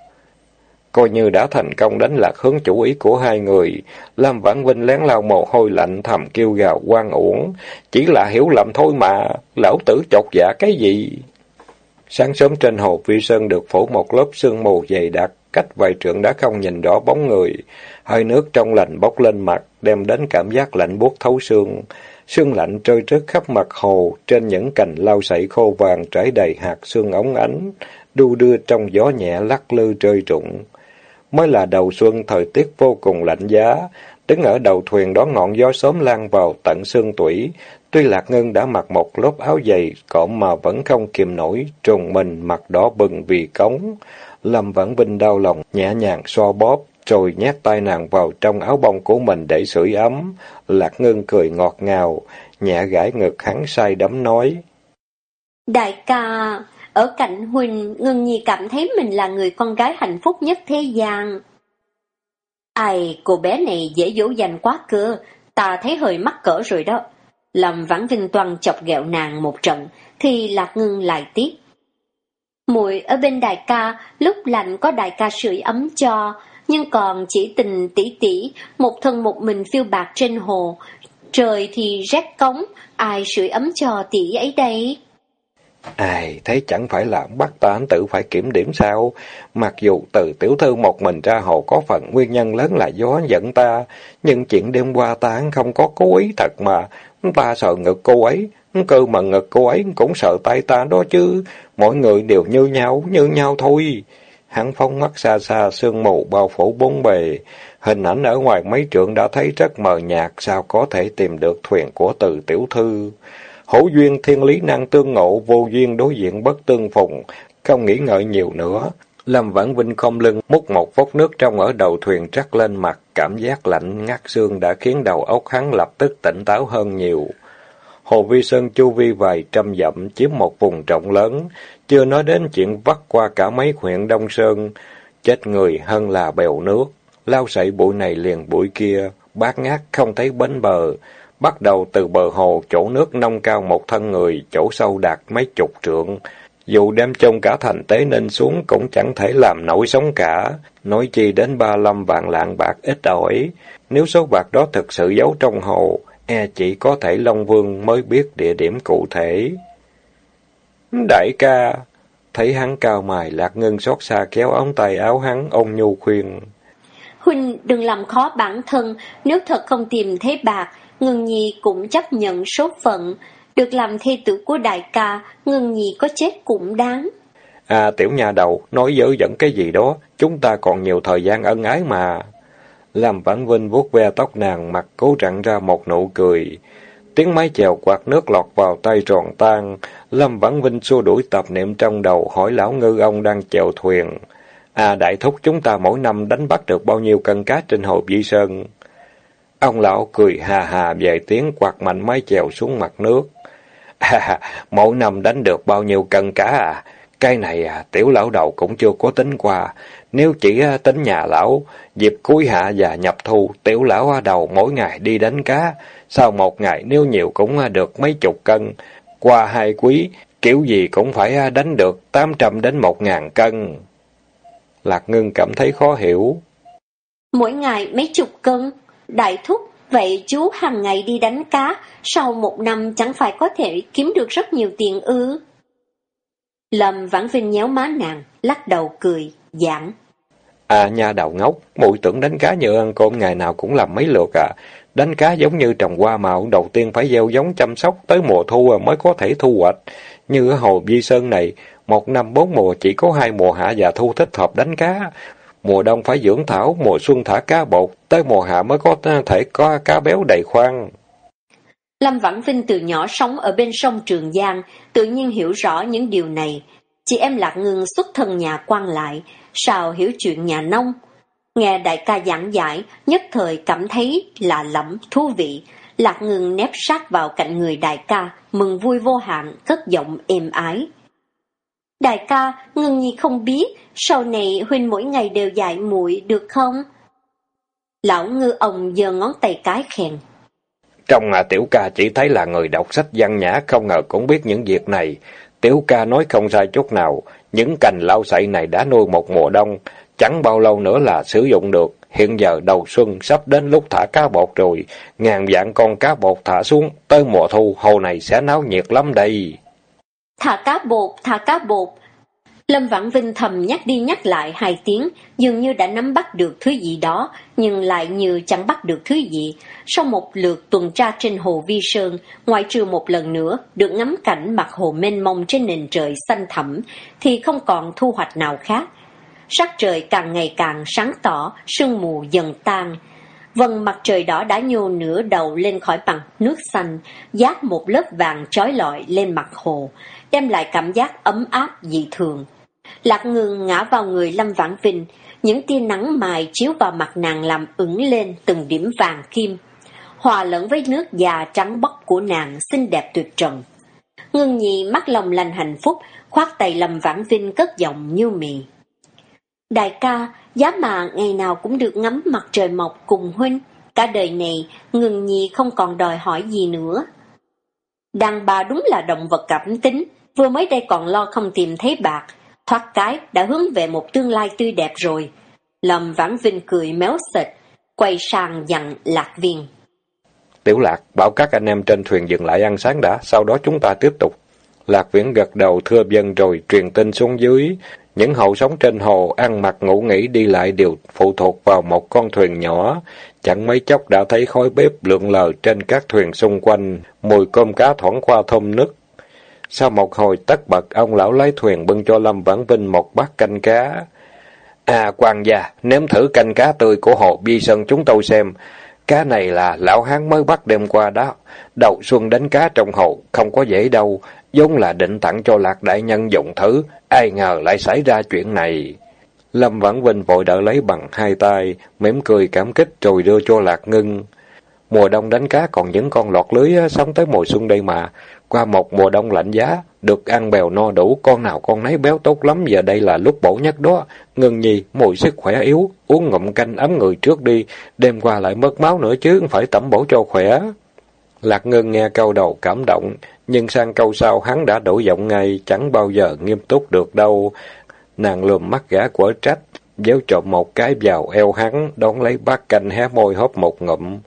Coi như đã thành công đánh lạc hướng chủ ý của hai người, Lâm Vãn Vinh lén lao mồ hôi lạnh thầm kêu gào quan uổng. Chỉ là hiểu lầm thôi mà, lão tử chột dạ cái gì? Sáng sớm trên hồ Vi Sơn được phủ một lớp sương mù dày đặc, cách vài trượng đã không nhìn rõ bóng người. Hơi nước trong lành bốc lên mặt, đem đến cảm giác lạnh buốt thấu xương. Sương lạnh trôi rớt khắp mặt hồ, trên những cành lau sậy khô vàng trải đầy hạt sương ống ánh, đu đưa trong gió nhẹ lắc lư rơi rụng. Mới là đầu xuân, thời tiết vô cùng lạnh giá, đứng ở đầu thuyền đón ngọn gió sớm lan vào tận xương tủy. Tuy Lạc Ngân đã mặc một lớp áo dày, cộm mà vẫn không kìm nổi, trùng mình mặt đỏ bừng vì cống. Lâm Vãn Vinh đau lòng, nhẹ nhàng xoa bóp, rồi nhét tay nàng vào trong áo bông của mình để sưởi ấm. Lạc Ngân cười ngọt ngào, nhẹ gãi ngực hắn say đắm nói. Đại ca, ở cạnh Huỳnh, Ngân Nhi cảm thấy mình là người con gái hạnh phúc nhất thế gian. Ai, cô bé này dễ dỗ dành quá cơ, ta thấy hơi mắc cỡ rồi đó. Lâm Vãn Vinh Toan chọc ghẹo nàng một trận, thì Lạc Ngân lại tiếp Muội ở bên đại ca, lúc lạnh có đại ca sưởi ấm cho, nhưng còn chỉ tình tỷ tỷ, một thân một mình phiêu bạc trên hồ. Trời thì rét cống, ai sưởi ấm cho tỷ ấy đây? Ai, thấy chẳng phải là bắt ta tự phải kiểm điểm sao? Mặc dù từ tiểu thư một mình ra hồ có phần nguyên nhân lớn là gió giận ta, nhưng chuyện đêm qua ta không có cố ý thật mà. Ta sợ ngực cô ấy, cơ mà ngực cô ấy cũng sợ tay ta đó chứ. Mọi người đều như nhau, như nhau thôi. Hắn phóng mắt xa xa, sương mù bao phủ bốn bề. Hình ảnh ở ngoài mấy trượng đã thấy rất mờ nhạt, sao có thể tìm được thuyền của từ tiểu thư. hữu duyên thiên lý năng tương ngộ, vô duyên đối diện bất tương phùng, không nghĩ ngợi nhiều nữa. Lâm Vãn Vinh không lưng, múc một vốc nước trong ở đầu thuyền trắc lên mặt, cảm giác lạnh ngắt xương đã khiến đầu óc hắn lập tức tỉnh táo hơn nhiều. Hồ Vi Sơn chu vi vài trăm dặm chiếm một vùng rộng lớn, chưa nói đến chuyện vắt qua cả mấy huyện Đông Sơn, chết người hơn là bèo nước, lao sậy bụi này liền bụi kia, bát ngát không thấy bến bờ, bắt đầu từ bờ hồ chỗ nước nông cao một thân người, chỗ sâu đạt mấy chục trượng, dù đem trông cả thành tế nên xuống cũng chẳng thể làm nổi sống cả, nói chi đến ba lâm vạn lạng bạc ít ỏi, nếu số bạc đó thực sự giấu trong hồ, e chỉ có thể Long Vương mới biết địa điểm cụ thể. Đại ca, thấy hắn cao mài, Lạc Ngân xót xa kéo ống tay áo hắn, ông nhu khuyên. Huynh đừng làm khó bản thân, nếu thật không tìm thấy bạc, Ngân Nhi cũng chấp nhận số phận, được làm thê tử của đại ca, ngưng nhi có chết cũng đáng. À tiểu nhà đầu, nói dở dẫn cái gì đó, chúng ta còn nhiều thời gian ân ái mà. Lâm Vãn Vinh vuốt ve tóc nàng, mặt cố rặn ra một nụ cười. Tiếng máy chèo quạt nước lọt vào tay tròn tan. Lâm Vãn Vinh xua đuổi tập niệm trong đầu, hỏi lão ngư ông đang chèo thuyền. À đại thúc chúng ta mỗi năm đánh bắt được bao nhiêu cân cá trên hồ Di Sơn? Ông lão cười hà hà vài tiếng quạt mạnh máy chèo xuống mặt nước. À, mỗi năm đánh được bao nhiêu cân cá à? Cái này à, tiểu lão đầu cũng chưa có tính qua. Nếu chỉ à, tính nhà lão, dịp cuối hạ và nhập thu, tiểu lão à, đầu mỗi ngày đi đánh cá. Sau một ngày nếu nhiều cũng được mấy chục cân. Qua hai quý, kiểu gì cũng phải đánh được tám trăm đến một ngàn cân. Lạc Ngưng cảm thấy khó hiểu. Mỗi ngày mấy chục cân, đại thúc, vậy chú hàng ngày đi đánh cá, sau một năm chẳng phải có thể kiếm được rất nhiều tiền ư? Lâm Vãn Vinh nhéo má nàng, lắc đầu cười, giảng. À nha đầu ngốc, mũi tưởng đánh cá như ăn cơm ngày nào cũng làm mấy lượt à. Đánh cá giống như trồng hoa màu, đầu tiên phải gieo giống chăm sóc, tới mùa thu mới có thể thu hoạch. Như ở hồ di Sơn này, một năm bốn mùa chỉ có hai mùa hạ và thu thích hợp đánh cá. Mùa đông phải dưỡng thảo, mùa xuân thả cá bột, tới mùa hạ mới có thể có cá béo đầy khoang. Lâm Vãn Vinh từ nhỏ sống ở bên sông Trường Giang, tự nhiên hiểu rõ những điều này. Chị em Lạc Ngưng xuất thân nhà quan lại, sao hiểu chuyện nhà nông. Nghe đại ca giảng giải, nhất thời cảm thấy lạ lẫm, thú vị. Lạc ngừng nép sát vào cạnh người đại ca, mừng vui vô hạn, cất giọng êm ái. Đại ca, Ngưng Nhi không biết, sau này Huynh mỗi ngày đều dạy muội được không? Lão ngư ông giơ ngón tay cái khen. Trong à, tiểu ca chỉ thấy là người đọc sách văn nhã, không ngờ cũng biết những việc này. Tiểu ca nói không sai chút nào, những cành lau sậy này đã nuôi một mùa đông, chẳng bao lâu nữa là sử dụng được. Hiện giờ đầu xuân sắp đến lúc thả cá bột rồi, ngàn vạn con cá bột thả xuống, tới mùa thu hồ này sẽ náo nhiệt lắm đây. Thả cá bột, thả cá bột, Lâm Vãn Vinh thầm nhắc đi nhắc lại hai tiếng, dường như đã nắm bắt được thứ gì đó, nhưng lại như chẳng bắt được thứ gì. Sau một lượt tuần tra trên hồ Vi Sơn, ngoại trừ một lần nữa, được ngắm cảnh mặt hồ mênh mông trên nền trời xanh thẳm, thì không còn thu hoạch nào khác. Sắc trời càng ngày càng sáng tỏ, sương mù dần tan. vầng mặt trời đỏ đã nhô nửa đầu lên khỏi bằng nước xanh, giác một lớp vàng trói lọi lên mặt hồ, đem lại cảm giác ấm áp dị thường. Lạc ngừng ngã vào người Lâm Vãn Vinh, những tia nắng mài chiếu vào mặt nàng làm ửng lên từng điểm vàng kim, hòa lẫn với nước già trắng bóc của nàng xinh đẹp tuyệt trần. Ngưng nhị mắt lòng lành hạnh phúc, khoát tay Lâm Vãn Vinh cất giọng như mì. Đại ca, giá mà ngày nào cũng được ngắm mặt trời mọc cùng huynh, cả đời này ngừng nhị không còn đòi hỏi gì nữa. Đàn bà đúng là động vật cảm tính, vừa mới đây còn lo không tìm thấy bạc, thoát cái đã hướng về một tương lai tươi đẹp rồi. Lâm Vãn Vinh cười méo sệt, quay sang dặn Lạc Viên. Tiểu Lạc, bảo các anh em trên thuyền dừng lại ăn sáng đã, sau đó chúng ta tiếp tục. Lạc Viễn gật đầu thưa dân rồi truyền tin xuống dưới. Những hậu sống trên hồ, ăn mặc ngủ nghỉ đi lại đều phụ thuộc vào một con thuyền nhỏ. Chẳng mấy chốc đã thấy khói bếp lượn lờ trên các thuyền xung quanh, mùi cơm cá thoảng qua thơm nức. Sau một hồi tất bật, ông lão lái thuyền bưng cho Lâm Vãn Vinh một bát canh cá. À, quan gia, nếm thử canh cá tươi của hồ Bi Sơn chúng tôi xem. Cá này là lão hán mới bắt đêm qua đó. Đầu xuân đánh cá trong hồ, không có dễ đâu vốn là định tặng cho lạc đại nhân dụng thứ, Ai ngờ lại xảy ra chuyện này. Lâm Vãn Vinh vội đỡ lấy bằng hai tay, mỉm cười cảm kích rồi đưa cho lạc ngưng. Mùa đông đánh cá còn những con lọt lưới sống tới mùa xuân đây mà. Qua một mùa đông lạnh giá, được ăn bèo no đủ, con nào con nấy béo tốt lắm, giờ đây là lúc bổ nhất đó. Ngừng nhi, mùi sức khỏe yếu, uống ngụm canh ấm người trước đi, đêm qua lại mất máu nữa chứ, phải tẩm bổ cho khỏe. Lạc Ngân nghe câu đầu cảm động, nhưng sang câu sau hắn đã đổi giọng ngay, chẳng bao giờ nghiêm túc được đâu. Nàng lườm mắt gã quở trách, déo trộm một cái vào eo hắn, đón lấy bát canh hé môi hớp một ngụm.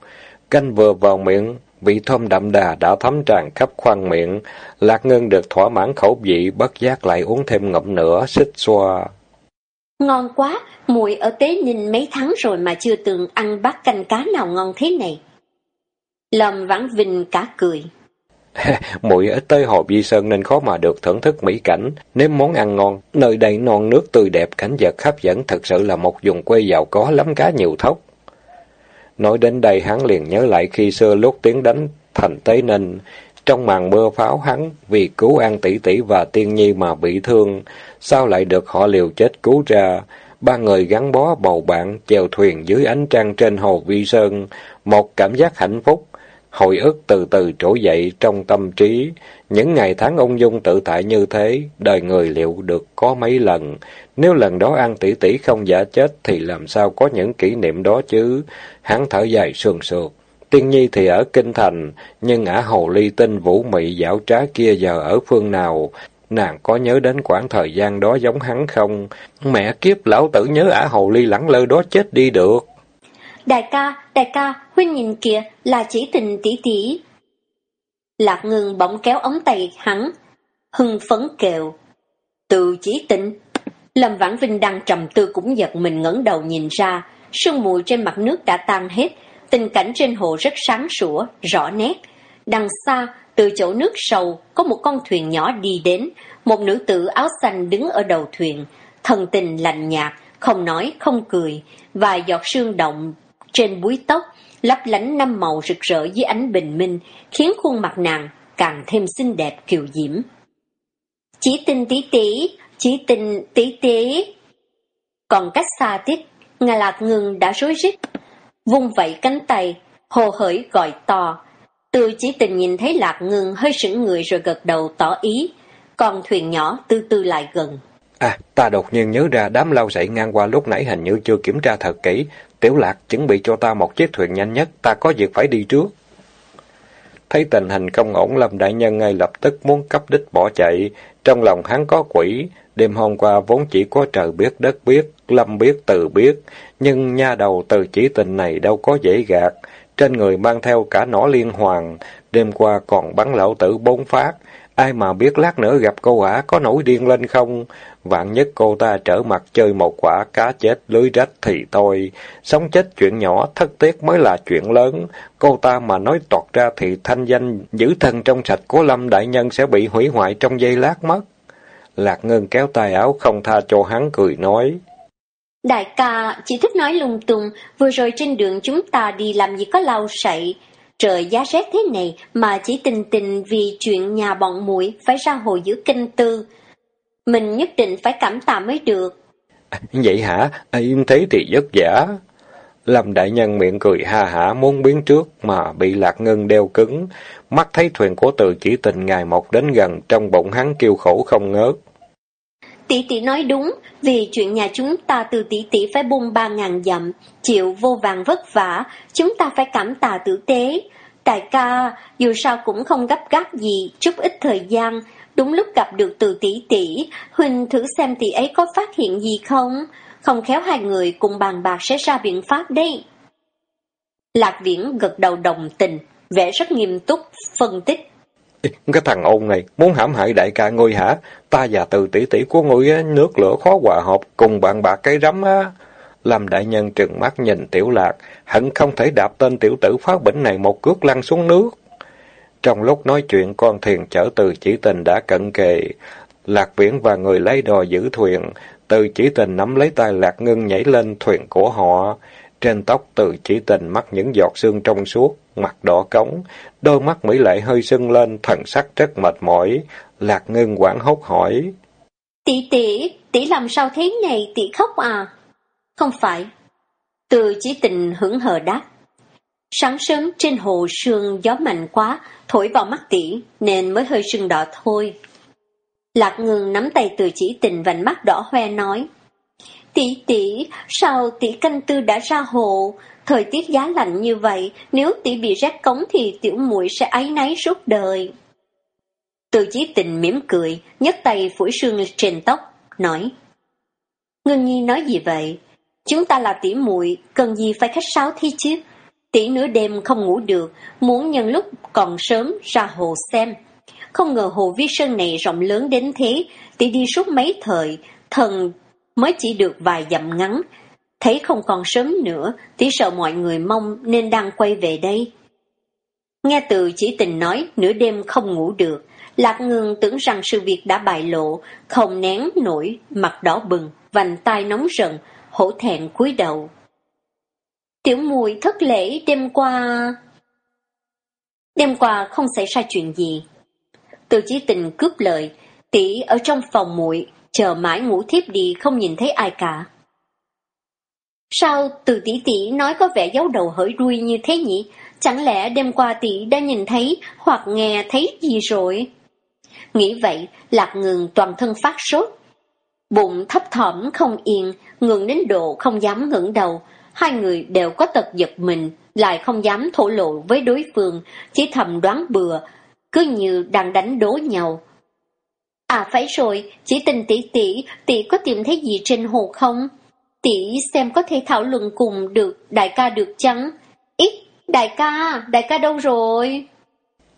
Canh vừa vào miệng, vị thơm đậm đà đã thấm tràn khắp khoang miệng. Lạc Ngân được thỏa mãn khẩu vị, bất giác lại uống thêm ngụm nữa, xích xoa. Ngon quá, muội ở Tế Ninh mấy tháng rồi mà chưa từng ăn bát canh cá nào ngon thế này. Lâm Vãn Vinh cả cười. Muội ở tới Hồ Vi Sơn nên khó mà được thưởng thức mỹ cảnh, nếm món ăn ngon. Nơi đây non nước tươi đẹp, cảnh vật hấp dẫn, thật sự là một vùng quê giàu có lắm cá nhiều thóc. Nói đến đây hắn liền nhớ lại khi xưa lúc tiến đánh thành Tế Ninh, trong màn mưa pháo hắn vì cứu An tỷ tỷ và Tiên Nhi mà bị thương, sao lại được họ liều chết cứu ra? Ba người gắn bó bầu bạn, chèo thuyền dưới ánh trăng trên hồ Vi Sơn, một cảm giác hạnh phúc, hồi ức từ từ trỗi dậy trong tâm trí. Những ngày tháng ung dung tự tại như thế, đời người liệu được có mấy lần. Nếu lần đó An tỷ tỷ không giả chết thì làm sao có những kỷ niệm đó chứ? Hắn thở dài sườn sượt. Tiên Nhi thì ở Kinh Thành, nhưng ả hồ ly tinh vũ mị dạo trá kia giờ ở phương nào? Nàng có nhớ đến khoảng thời gian đó giống hắn không? Mẹ kiếp lão tử nhớ ả hồ ly lẳng lơ đó chết đi được. Đại ca, đại ca, huynh nhìn kìa, là chỉ tình tỷ tỷ. Lạc ngừng bỗng kéo ống tay hắn, hưng phấn kêu. Từ chỉ tình. Lâm Vãn Vinh đang trầm tư cũng giật mình ngẩng đầu nhìn ra, sương mù trên mặt nước đã tan hết, tình cảnh trên hồ rất sáng sủa, rõ nét. Đằng xa, từ chỗ nước sâu, có một con thuyền nhỏ đi đến, một nữ tử áo xanh đứng ở đầu thuyền, thần tình lạnh nhạt, không nói, không cười, vài giọt sương động trên búi tóc, lấp lánh năm màu rực rỡ dưới ánh bình minh, khiến khuôn mặt nàng càng thêm xinh đẹp kiều diễm. Chỉ tình tí tí, chỉ tình tí tí. Còn cách xa tiết, Ngà Lạc Ngừng đã rối rít, vung vẩy cánh tay, hồ hởi gọi to. Từ chỉ tình nhìn thấy Lạc Ngừng hơi sững người rồi gật đầu tỏ ý, còn thuyền nhỏ từ từ lại gần. À, ta đột nhiên nhớ ra đám lau sậy ngang qua lúc nãy hình như chưa kiểm tra thật kỹ. Tiểu lạc chuẩn bị cho ta một chiếc thuyền nhanh nhất, ta có việc phải đi trước. Thấy tình hình không ổn, Lâm Đại Nhân ngay lập tức muốn cấp đích bỏ chạy. Trong lòng hắn có quỷ, đêm hôm qua vốn chỉ có trời biết đất biết, Lâm biết từ biết. Nhưng nha đầu từ chỉ tình này đâu có dễ gạt. Trên người mang theo cả nỏ liên hoàng, đêm qua còn bắn lão tử bốn phát. Ai mà biết lát nữa gặp cô ả có nổi điên lên không? Vạn nhất cô ta trở mặt chơi một quả cá chết lưới rách thì thôi. Sống chết chuyện nhỏ, thất tiếc mới là chuyện lớn. Cô ta mà nói toạt ra thì thanh danh giữ thân trong sạch của Lâm Đại Nhân sẽ bị hủy hoại trong giây lát mất. Lạc Ngân kéo tay áo không tha cho hắn cười nói. Đại ca, chỉ thích nói lung tung, vừa rồi trên đường chúng ta đi làm gì có lau sậy. Trời giá rét thế này mà chỉ tình tình vì chuyện nhà bọn muội phải ra hồ giữ kinh tư. Mình nhất định phải cảm tạ mới được. Vậy hả? Im thế thì vất vả. Lâm đại nhân miệng cười ha hả muốn biến trước mà bị lạc ngân đeo cứng. Mắt thấy thuyền của từ chỉ tình ngày một đến gần trong bụng hắn kêu khổ không ngớt. Tỷ tỷ nói đúng, vì chuyện nhà chúng ta từ tỷ tỷ phải buông ba ngàn dặm, chịu vô vàng vất vả, chúng ta phải cảm tạ tử tế. Đại ca, dù sao cũng không gấp gáp gì, chút ít thời gian, đúng lúc gặp được từ tỷ tỷ, huynh thử xem tỷ ấy có phát hiện gì không? Không khéo hai người cùng bàn bạc sẽ ra biện pháp đây. Lạc Viễn gật đầu đồng tình, vẻ rất nghiêm túc, phân tích. Cái thằng ông này, muốn hãm hại đại ca ngươi hả? Ta và từ tỷ tỷ của ngươi nước lửa khó hòa hợp, cùng bạn bạc cái rắm á. Làm đại nhân trừng mắt nhìn tiểu lạc, hận không thể đạp tên tiểu tử phá bỉnh này một cước lăn xuống nước. Trong lúc nói chuyện, con thuyền chở từ chỉ tình đã cận kề. Lạc viễn và người lấy đò giữ thuyền, từ chỉ tình nắm lấy tay lạc ngưng nhảy lên thuyền của họ. Trên tóc từ chỉ tình mắc những giọt sương trong suốt, mặt đỏ cống, đôi mắt mỹ lệ hơi sưng lên, thần sắc rất mệt mỏi. Lạc ngưng quảng hốt hỏi. Tỷ tỷ, tỷ làm sao thế này, tỷ khóc à? Không phải. Từ chỉ tình hững hờ đáp. Sáng sớm trên hồ sương gió mạnh quá, thổi vào mắt tỷ, nên mới hơi sưng đỏ thôi. Lạc ngừng nắm tay từ chỉ tình vành mắt đỏ hoe nói. Tỷ tỷ, sao tỷ canh tư đã ra hồ? Thời tiết giá lạnh như vậy, nếu tỷ bị rét cống thì tiểu muội sẽ áy náy suốt đời. Từ chỉ tình mỉm cười, nhấc tay phủi sương trên tóc, nói. ngưng Nhi nói gì vậy? Chúng ta là tỷ muội cần gì phải khách sáo thi chứ? Tỷ nửa đêm không ngủ được, muốn nhân lúc còn sớm ra hồ xem. Không ngờ hồ vi sơn này rộng lớn đến thế, tỷ đi suốt mấy thời, thần mới chỉ được vài dặm ngắn. Thấy không còn sớm nữa, tỷ sợ mọi người mong nên đang quay về đây. Nghe từ chỉ tình nói nửa đêm không ngủ được, Lạc Ngưng tưởng rằng sự việc đã bại lộ, không nén nổi, mặt đỏ bừng, vành tai nóng rần, hổ thẹn cúi đầu. Tiểu mùi thất lễ đêm qua... Đêm qua không xảy ra chuyện gì. Từ chí tình cướp lời, tỷ ở trong phòng muội chờ mãi ngủ thiếp đi không nhìn thấy ai cả. Sao từ tỷ tỷ nói có vẻ giấu đầu hỡi đuôi như thế nhỉ? Chẳng lẽ đêm qua tỷ đã nhìn thấy hoặc nghe thấy gì rồi? Nghĩ vậy, lạc ngừng toàn thân phát sốt. Bụng thấp thỏm không yên, ngừng đến độ không dám ngẩng đầu. Hai người đều có tật giật mình, lại không dám thổ lộ với đối phương, chỉ thầm đoán bừa, cứ như đang đánh đố nhau. À phải rồi, chỉ tình tỷ tỷ, tỷ có tìm thấy gì trên hồ không? Tỷ xem có thể thảo luận cùng được đại ca được chăng? Ít, đại ca, đại ca đâu rồi?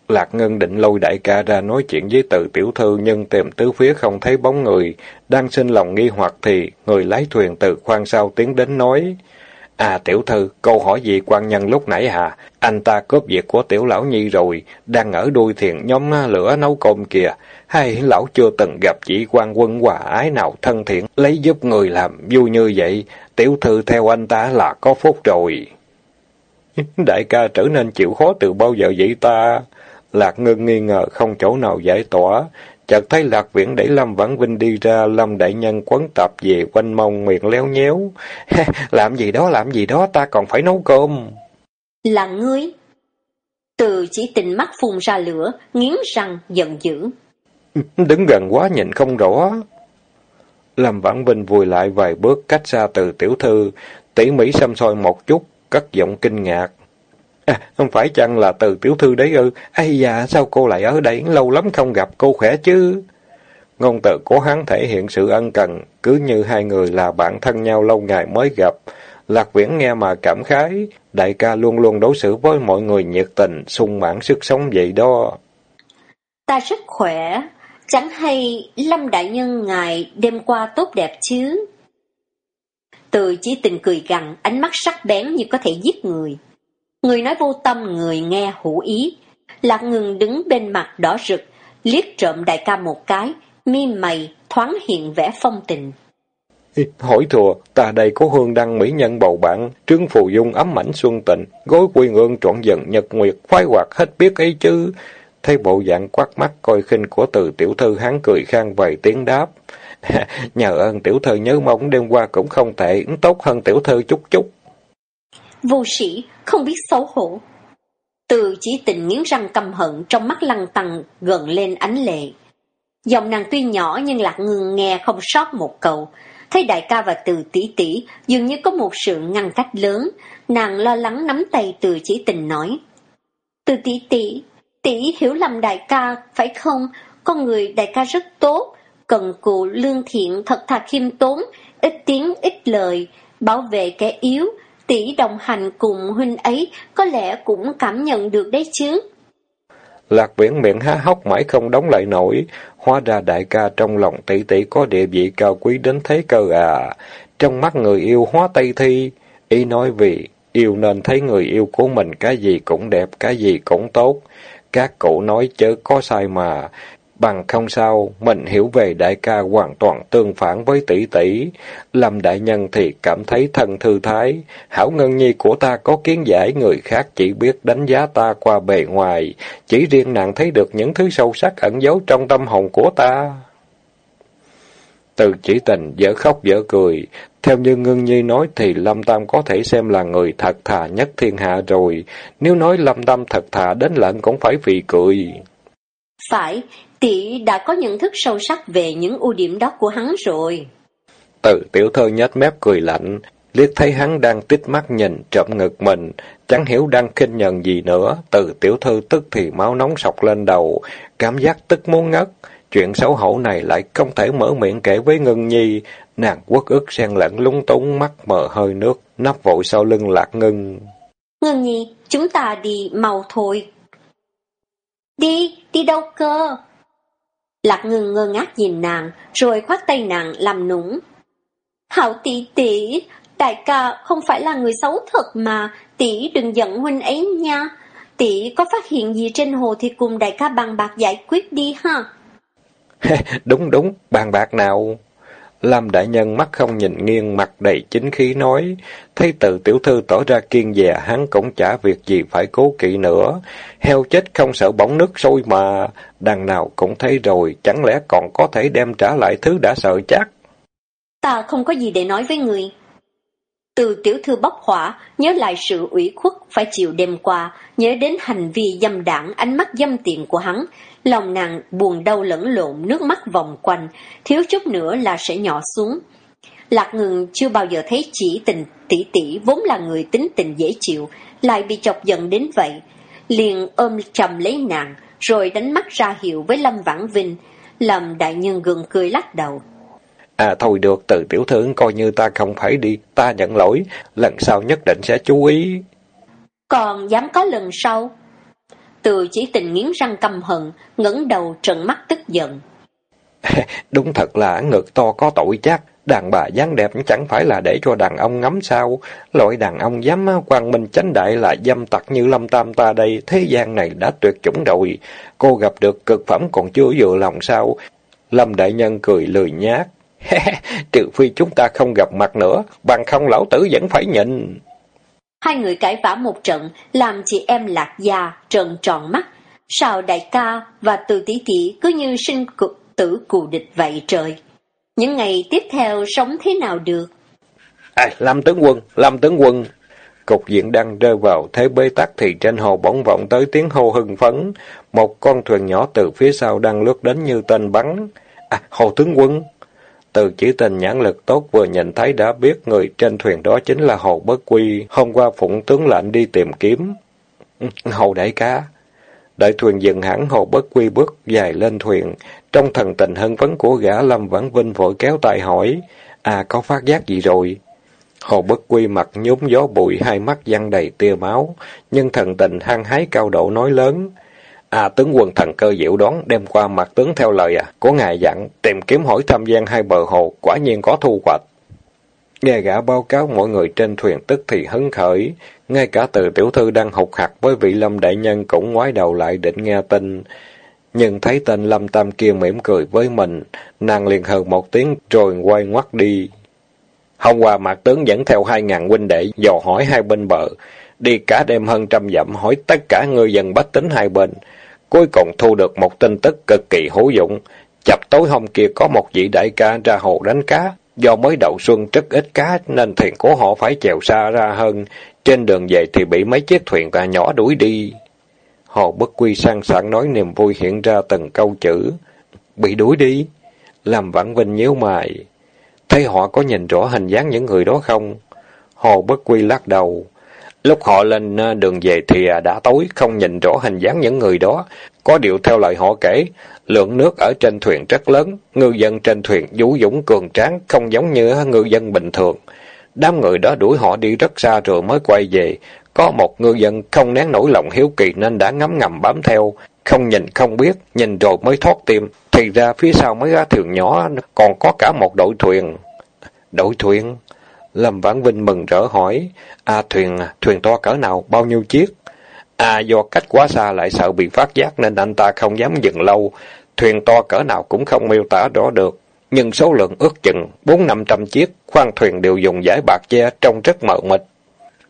Lạc Ngân định lôi đại ca ra nói chuyện với từ tiểu thư nhưng tìm tứ phía không thấy bóng người. Đang sinh lòng nghi hoặc thì người lái thuyền từ khoang sau tiến đến nói. À tiểu thư, câu hỏi gì quan nhân lúc nãy hả? Anh ta cướp việc của tiểu lão nhi rồi, đang ở đuôi thuyền nhóm à, lửa nấu cơm kìa. Hay lão chưa từng gặp chỉ quan quân hòa ái nào thân thiện, lấy giúp người làm vui như vậy. Tiểu thư theo anh ta là có phúc rồi. Đại ca trở nên chịu khó từ bao giờ vậy ta? Lạc ngưng nghi ngờ không chỗ nào giải tỏa. Chợt thấy Lạc Viễn đẩy Lâm Vãn Vinh đi ra, Lâm Đại Nhân quấn tập về quanh mông miệng léo nhéo. làm gì đó, làm gì đó, ta còn phải nấu cơm. Là ngươi. Từ chỉ tình mắt phun ra lửa, nghiến răng, giận dữ. Đứng gần quá nhìn không rõ. Lâm Vãn Vinh vùi lại vài bước cách xa từ tiểu thư, tỉ mỉ xăm soi một chút, cất giọng kinh ngạc. À, không phải chăng là từ tiểu thư đấy ư? Ây da, sao cô lại ở đây? Lâu lắm không gặp, cô khỏe chứ? Ngôn từ của hắn thể hiện sự ân cần, cứ như hai người là bạn thân nhau lâu ngày mới gặp. Lạc Viễn nghe mà cảm khái, đại ca luôn luôn đối xử với mọi người nhiệt tình, sung mãn sức sống vậy đó. Ta rất khỏe, chẳng hay Lâm Đại Nhân ngài đêm qua tốt đẹp chứ? Từ chỉ tình cười gằn, ánh mắt sắc bén như có thể giết người. Người nói vô tâm, người nghe hữu ý. Lạc ngừng đứng bên mặt đỏ rực, liếc trộm đại ca một cái, mi mày thoáng hiện vẻ phong tình. Hỏi thùa, ta đây có hương đăng mỹ nhân bầu bạn, trương phù dung ấm mảnh xuân tình, gối quy ương trọn dần nhật nguyệt, khoái hoạt hết biết ấy chứ. Thấy bộ dạng quát mắt coi khinh của từ tiểu thư hắn cười khang vài tiếng đáp. Nhờ ơn tiểu thư nhớ mong đêm qua cũng không tệ, tốt hơn tiểu thư chút chút. Vô sĩ, không biết xấu hổ. Từ chỉ tình nghiến răng căm hận trong mắt lăng tăng gần lên ánh lệ. Giọng nàng tuy nhỏ nhưng lạc ngưng nghe không sót một câu. Thấy đại ca và từ tỷ tỷ dường như có một sự ngăn cách lớn, nàng lo lắng nắm tay từ chỉ tình nói. Từ tỷ tỷ, tỷ hiểu lầm đại ca, phải không? Con người đại ca rất tốt, cần cù lương thiện thật thà khiêm tốn, ít tiếng ít lời, bảo vệ kẻ yếu, tỷ đồng hành cùng huynh ấy có lẽ cũng cảm nhận được đấy chứ. Lạc viễn miệng há hốc mãi không đóng lại nổi, hóa ra đại ca trong lòng tỷ tỷ có địa vị cao quý đến thế cơ à. Trong mắt người yêu hóa tây thi, ý nói vì yêu nên thấy người yêu của mình cái gì cũng đẹp, cái gì cũng tốt. Các cụ nói chớ có sai mà, Bằng không sao, mình hiểu về đại ca hoàn toàn tương phản với tỷ tỷ. Lâm đại nhân thì cảm thấy thân thư thái. Hảo ngân nhi của ta có kiến giải, người khác chỉ biết đánh giá ta qua bề ngoài. Chỉ riêng nàng thấy được những thứ sâu sắc ẩn giấu trong tâm hồn của ta. Từ chỉ tình dở khóc dở cười. Theo như Ngân Nhi nói thì Lâm Tam có thể xem là người thật thà nhất thiên hạ rồi. Nếu nói Lâm Tam thật thà đến lận cũng phải vì cười. Phải, tỷ đã có nhận thức sâu sắc về những ưu điểm đó của hắn rồi. Từ tiểu thơ nhếch mép cười lạnh, liếc thấy hắn đang tích mắt nhìn trộm ngực mình, chẳng hiểu đang khinh nhần gì nữa, từ tiểu thư tức thì máu nóng sọc lên đầu, cảm giác tức muốn ngất. Chuyện xấu hổ này lại không thể mở miệng kể với Ngân Nhi, nàng quất ức xen lẫn lúng túng mắt mờ hơi nước, nắp vội sau lưng lạc ngân. Ngân Nhi, chúng ta đi mau thôi. Đi, đi đâu cơ? Lạc ngừng ngơ ngác nhìn nàng, rồi khoát tay nàng làm nũng. Hảo tỷ tỷ, đại ca không phải là người xấu thật mà, tỷ đừng giận huynh ấy nha. tỷ có phát hiện gì trên hồ thì cùng đại ca bàn bạc giải quyết đi ha. đúng đúng, bàn bạc nào? Lam đại nhân mắt không nhìn nghiêng mặt đầy chính khí nói, thấy từ tiểu thư tỏ ra kiên dè hắn cũng chả việc gì phải cố kỵ nữa. Heo chết không sợ bóng nước sôi mà, đằng nào cũng thấy rồi, chẳng lẽ còn có thể đem trả lại thứ đã sợ chắc? Ta không có gì để nói với người. Từ tiểu thư bốc hỏa, nhớ lại sự ủy khuất phải chịu đêm qua, nhớ đến hành vi dâm đảng, ánh mắt dâm tiện của hắn, lòng nàng buồn đau lẫn lộn, nước mắt vòng quanh, thiếu chút nữa là sẽ nhỏ xuống. Lạc ngừng chưa bao giờ thấy chỉ tình tỷ tỷ vốn là người tính tình dễ chịu, lại bị chọc giận đến vậy. Liền ôm chầm lấy nàng, rồi đánh mắt ra hiệu với Lâm Vãn Vinh. Lâm đại nhân gừng cười lắc đầu. À thôi được, từ tiểu thư coi như ta không phải đi, ta nhận lỗi, lần sau nhất định sẽ chú ý. Còn dám có lần sau? Từ chỉ tình nghiến răng căm hận, ngẩng đầu trợn mắt tức giận. Đúng thật là ngực to có tội chắc, đàn bà dáng đẹp chẳng phải là để cho đàn ông ngắm sao. Loại đàn ông dám quan minh chánh đại là dâm tặc như lâm tam ta đây, thế gian này đã tuyệt chủng rồi. Cô gặp được cực phẩm còn chưa vừa lòng sao? Lâm đại nhân cười lười nhát. Trừ phi chúng ta không gặp mặt nữa, bằng không lão tử vẫn phải nhịn. Hai người cãi vã một trận, làm chị em lạc già, trần tròn mắt. Sao đại ca và từ tỷ tỷ cứ như sinh cực tử cù địch vậy trời. Những ngày tiếp theo sống thế nào được? À, Lâm tướng quân, Lâm tướng quân. Cục diện đang rơi vào thế bế tắc thì trên hồ bỗng vọng tới tiếng hô hưng phấn. Một con thuyền nhỏ từ phía sau đang lướt đến như tên bắn. À, hồ tướng quân. Từ chỉ tình nhãn lực tốt vừa nhìn thấy đã biết người trên thuyền đó chính là Hồ Bất Quy, hôm qua phụng tướng lệnh đi tìm kiếm. Hồ đại ca. Đợi thuyền dừng hẳn Hồ Bất Quy bước dài lên thuyền, trong thần tình hân vấn của gã Lâm Vãn Vinh vội kéo tay hỏi, à có phát giác gì rồi? Hồ Bất Quy mặt nhúm gió bụi, hai mắt văng đầy tia máu, nhưng thần tình hăng hái cao độ nói lớn, À tướng quân thần cơ diệu đoán đem qua mặt tướng theo lời à, của ngài dặn tìm kiếm hỏi thăm gian hai bờ hồ, quả nhiên có thu hoạch. Nghe gã báo cáo mọi người trên thuyền tức thì hứng khởi, ngay cả từ tiểu thư đang học hạt với vị lâm đại nhân cũng ngoái đầu lại định nghe tin. Nhưng thấy tên lâm tam kia mỉm cười với mình, nàng liền hừ một tiếng rồi quay ngoắt đi. Hôm qua mặt tướng dẫn theo hai ngàn huynh đệ dò hỏi hai bên bờ, đi cả đêm hơn trăm dặm hỏi tất cả người dân bách tính hai bên. Cuối cùng thu được một tin tức cực kỳ hữu dụng. Chập tối hôm kia có một vị đại ca ra hồ đánh cá. Do mới đầu xuân rất ít cá, nên thuyền của họ phải chèo xa ra hơn. Trên đường về thì bị mấy chiếc thuyền tà nhỏ đuổi đi. Hồ bất quy sang sảng nói niềm vui hiện ra từng câu chữ. Bị đuổi đi. Làm vãn vinh nhíu mày. Thấy họ có nhìn rõ hình dáng những người đó không? Hồ bất quy lắc đầu. Lúc họ lên ờ, đường về thì à, đã tối, không nhìn rõ hình dáng những người đó. Có điều theo lời họ kể, lượng nước ở trên thuyền rất lớn, ngư dân trên thuyền vũ dũng cường tráng, không giống như ngư dân bình thường. Đám người đó đuổi họ đi rất xa rồi mới quay về. Có một ngư dân không nén nổi lòng hiếu kỳ nên đã ngấm ngầm bám theo. Không nhìn không biết, nhìn rồi mới thoát tim. Thì ra phía sau mấy gã thuyền nhỏ còn có cả một đội thuyền. Đội thuyền? Lâm Vãn Vinh mừng rỡ hỏi, à thuyền, thuyền to cỡ nào, bao nhiêu chiếc? À do cách quá xa lại sợ bị phát giác nên anh ta không dám dừng lâu, thuyền to cỡ nào cũng không miêu tả rõ được. Nhưng số lượng ước chừng bốn năm trăm chiếc, khoang thuyền đều dùng giải bạc che trông rất mờ mịt.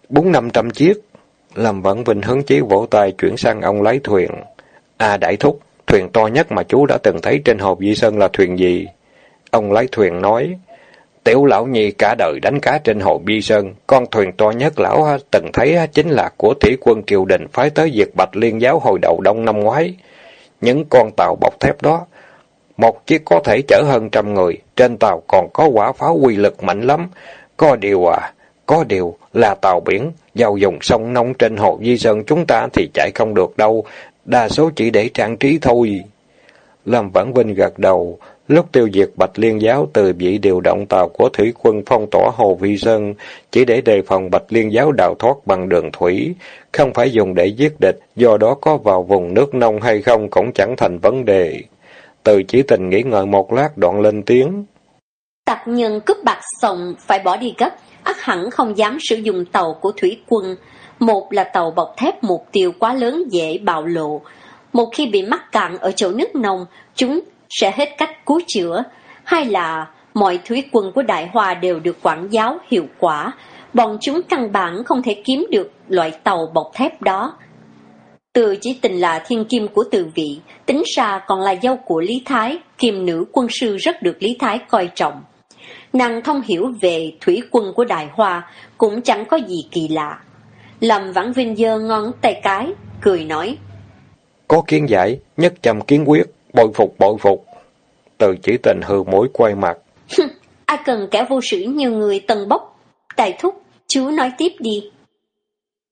Bốn năm trăm chiếc. Lâm Vãn Vinh hứng chí vỗ tay chuyển sang ông lái thuyền. À đại thúc, thuyền to nhất mà chú đã từng thấy trên hồ Di Sơn là thuyền gì? Ông lái thuyền nói, Tiểu lão nhi cả đời đánh cá trên hồ Bi Sơn, con thuyền to nhất lão từng thấy chính là của thủy quân triều đình phái tới diệt Bạch Liên giáo hồi đầu đông năm ngoái. Những con tàu bọc thép đó, một chiếc có thể chở hơn trăm người, trên tàu còn có quả pháo quy lực mạnh lắm. Có điều à, có điều là tàu biển, giao dùng sông nông trên hồ Di Sơn chúng ta thì chạy không được đâu, đa số chỉ để trang trí thôi. Lâm Vãn Vinh gật đầu, Lúc tiêu diệt Bạch Liên giáo từ vị điều động tàu của thủy quân phong tỏa Hồ Vi Sơn, chỉ để đề phòng Bạch Liên giáo đào thoát bằng đường thủy, không phải dùng để giết địch, do đó có vào vùng nước nông hay không cũng chẳng thành vấn đề. Từ chỉ tình nghĩ ngợi một lát đoạn lên tiếng. Tặc nhân cướp bạc sòng phải bỏ đi gấp, ắt hẳn không dám sử dụng tàu của thủy quân. Một là tàu bọc thép mục tiêu quá lớn dễ bạo lộ. Một khi bị mắc cạn ở chỗ nước nông, chúng sẽ hết cách cứu chữa. hay là mọi thủy quân của Đại hòa đều được quản giáo hiệu quả. Bọn chúng căn bản không thể kiếm được loại tàu bọc thép đó. Từ chỉ tình là thiên kim của từ vị, tính ra còn là dâu của Lý Thái, kiềm nữ quân sư rất được Lý Thái coi trọng. Nàng thông hiểu về thủy quân của Đại Hoa cũng chẳng có gì kỳ lạ. Lâm Vãn Vinh dơ ngón tay cái, cười nói. Có kiến giải, nhất trầm kiến quyết, bội phục bội phục. Từ chỉ tình hư mối quay mặt. Ai cần kẻ vô sử như người tần bốc. Tài thúc, chú nói tiếp đi.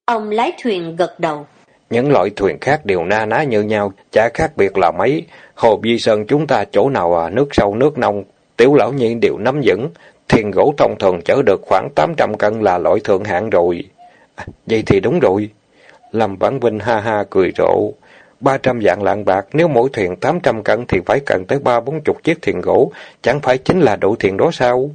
Ông lái thuyền gật đầu. Những loại thuyền khác đều na ná như nhau, chả khác biệt là mấy. Hồ Di Sơn chúng ta chỗ nào à, nước sâu nước nông, tiểu lão nhi đều nắm vững. Thuyền gỗ thông thường chở được khoảng 800 cân là loại thượng hạng rồi. À, vậy thì đúng rồi. Lâm Vãn Vinh ha ha cười rộ ba trăm dạng lạng bạc, nếu mỗi thuyền tám trăm cân thì phải cần tới ba bốn chục chiếc thuyền gỗ, chẳng phải chính là đủ thuyền đó sao?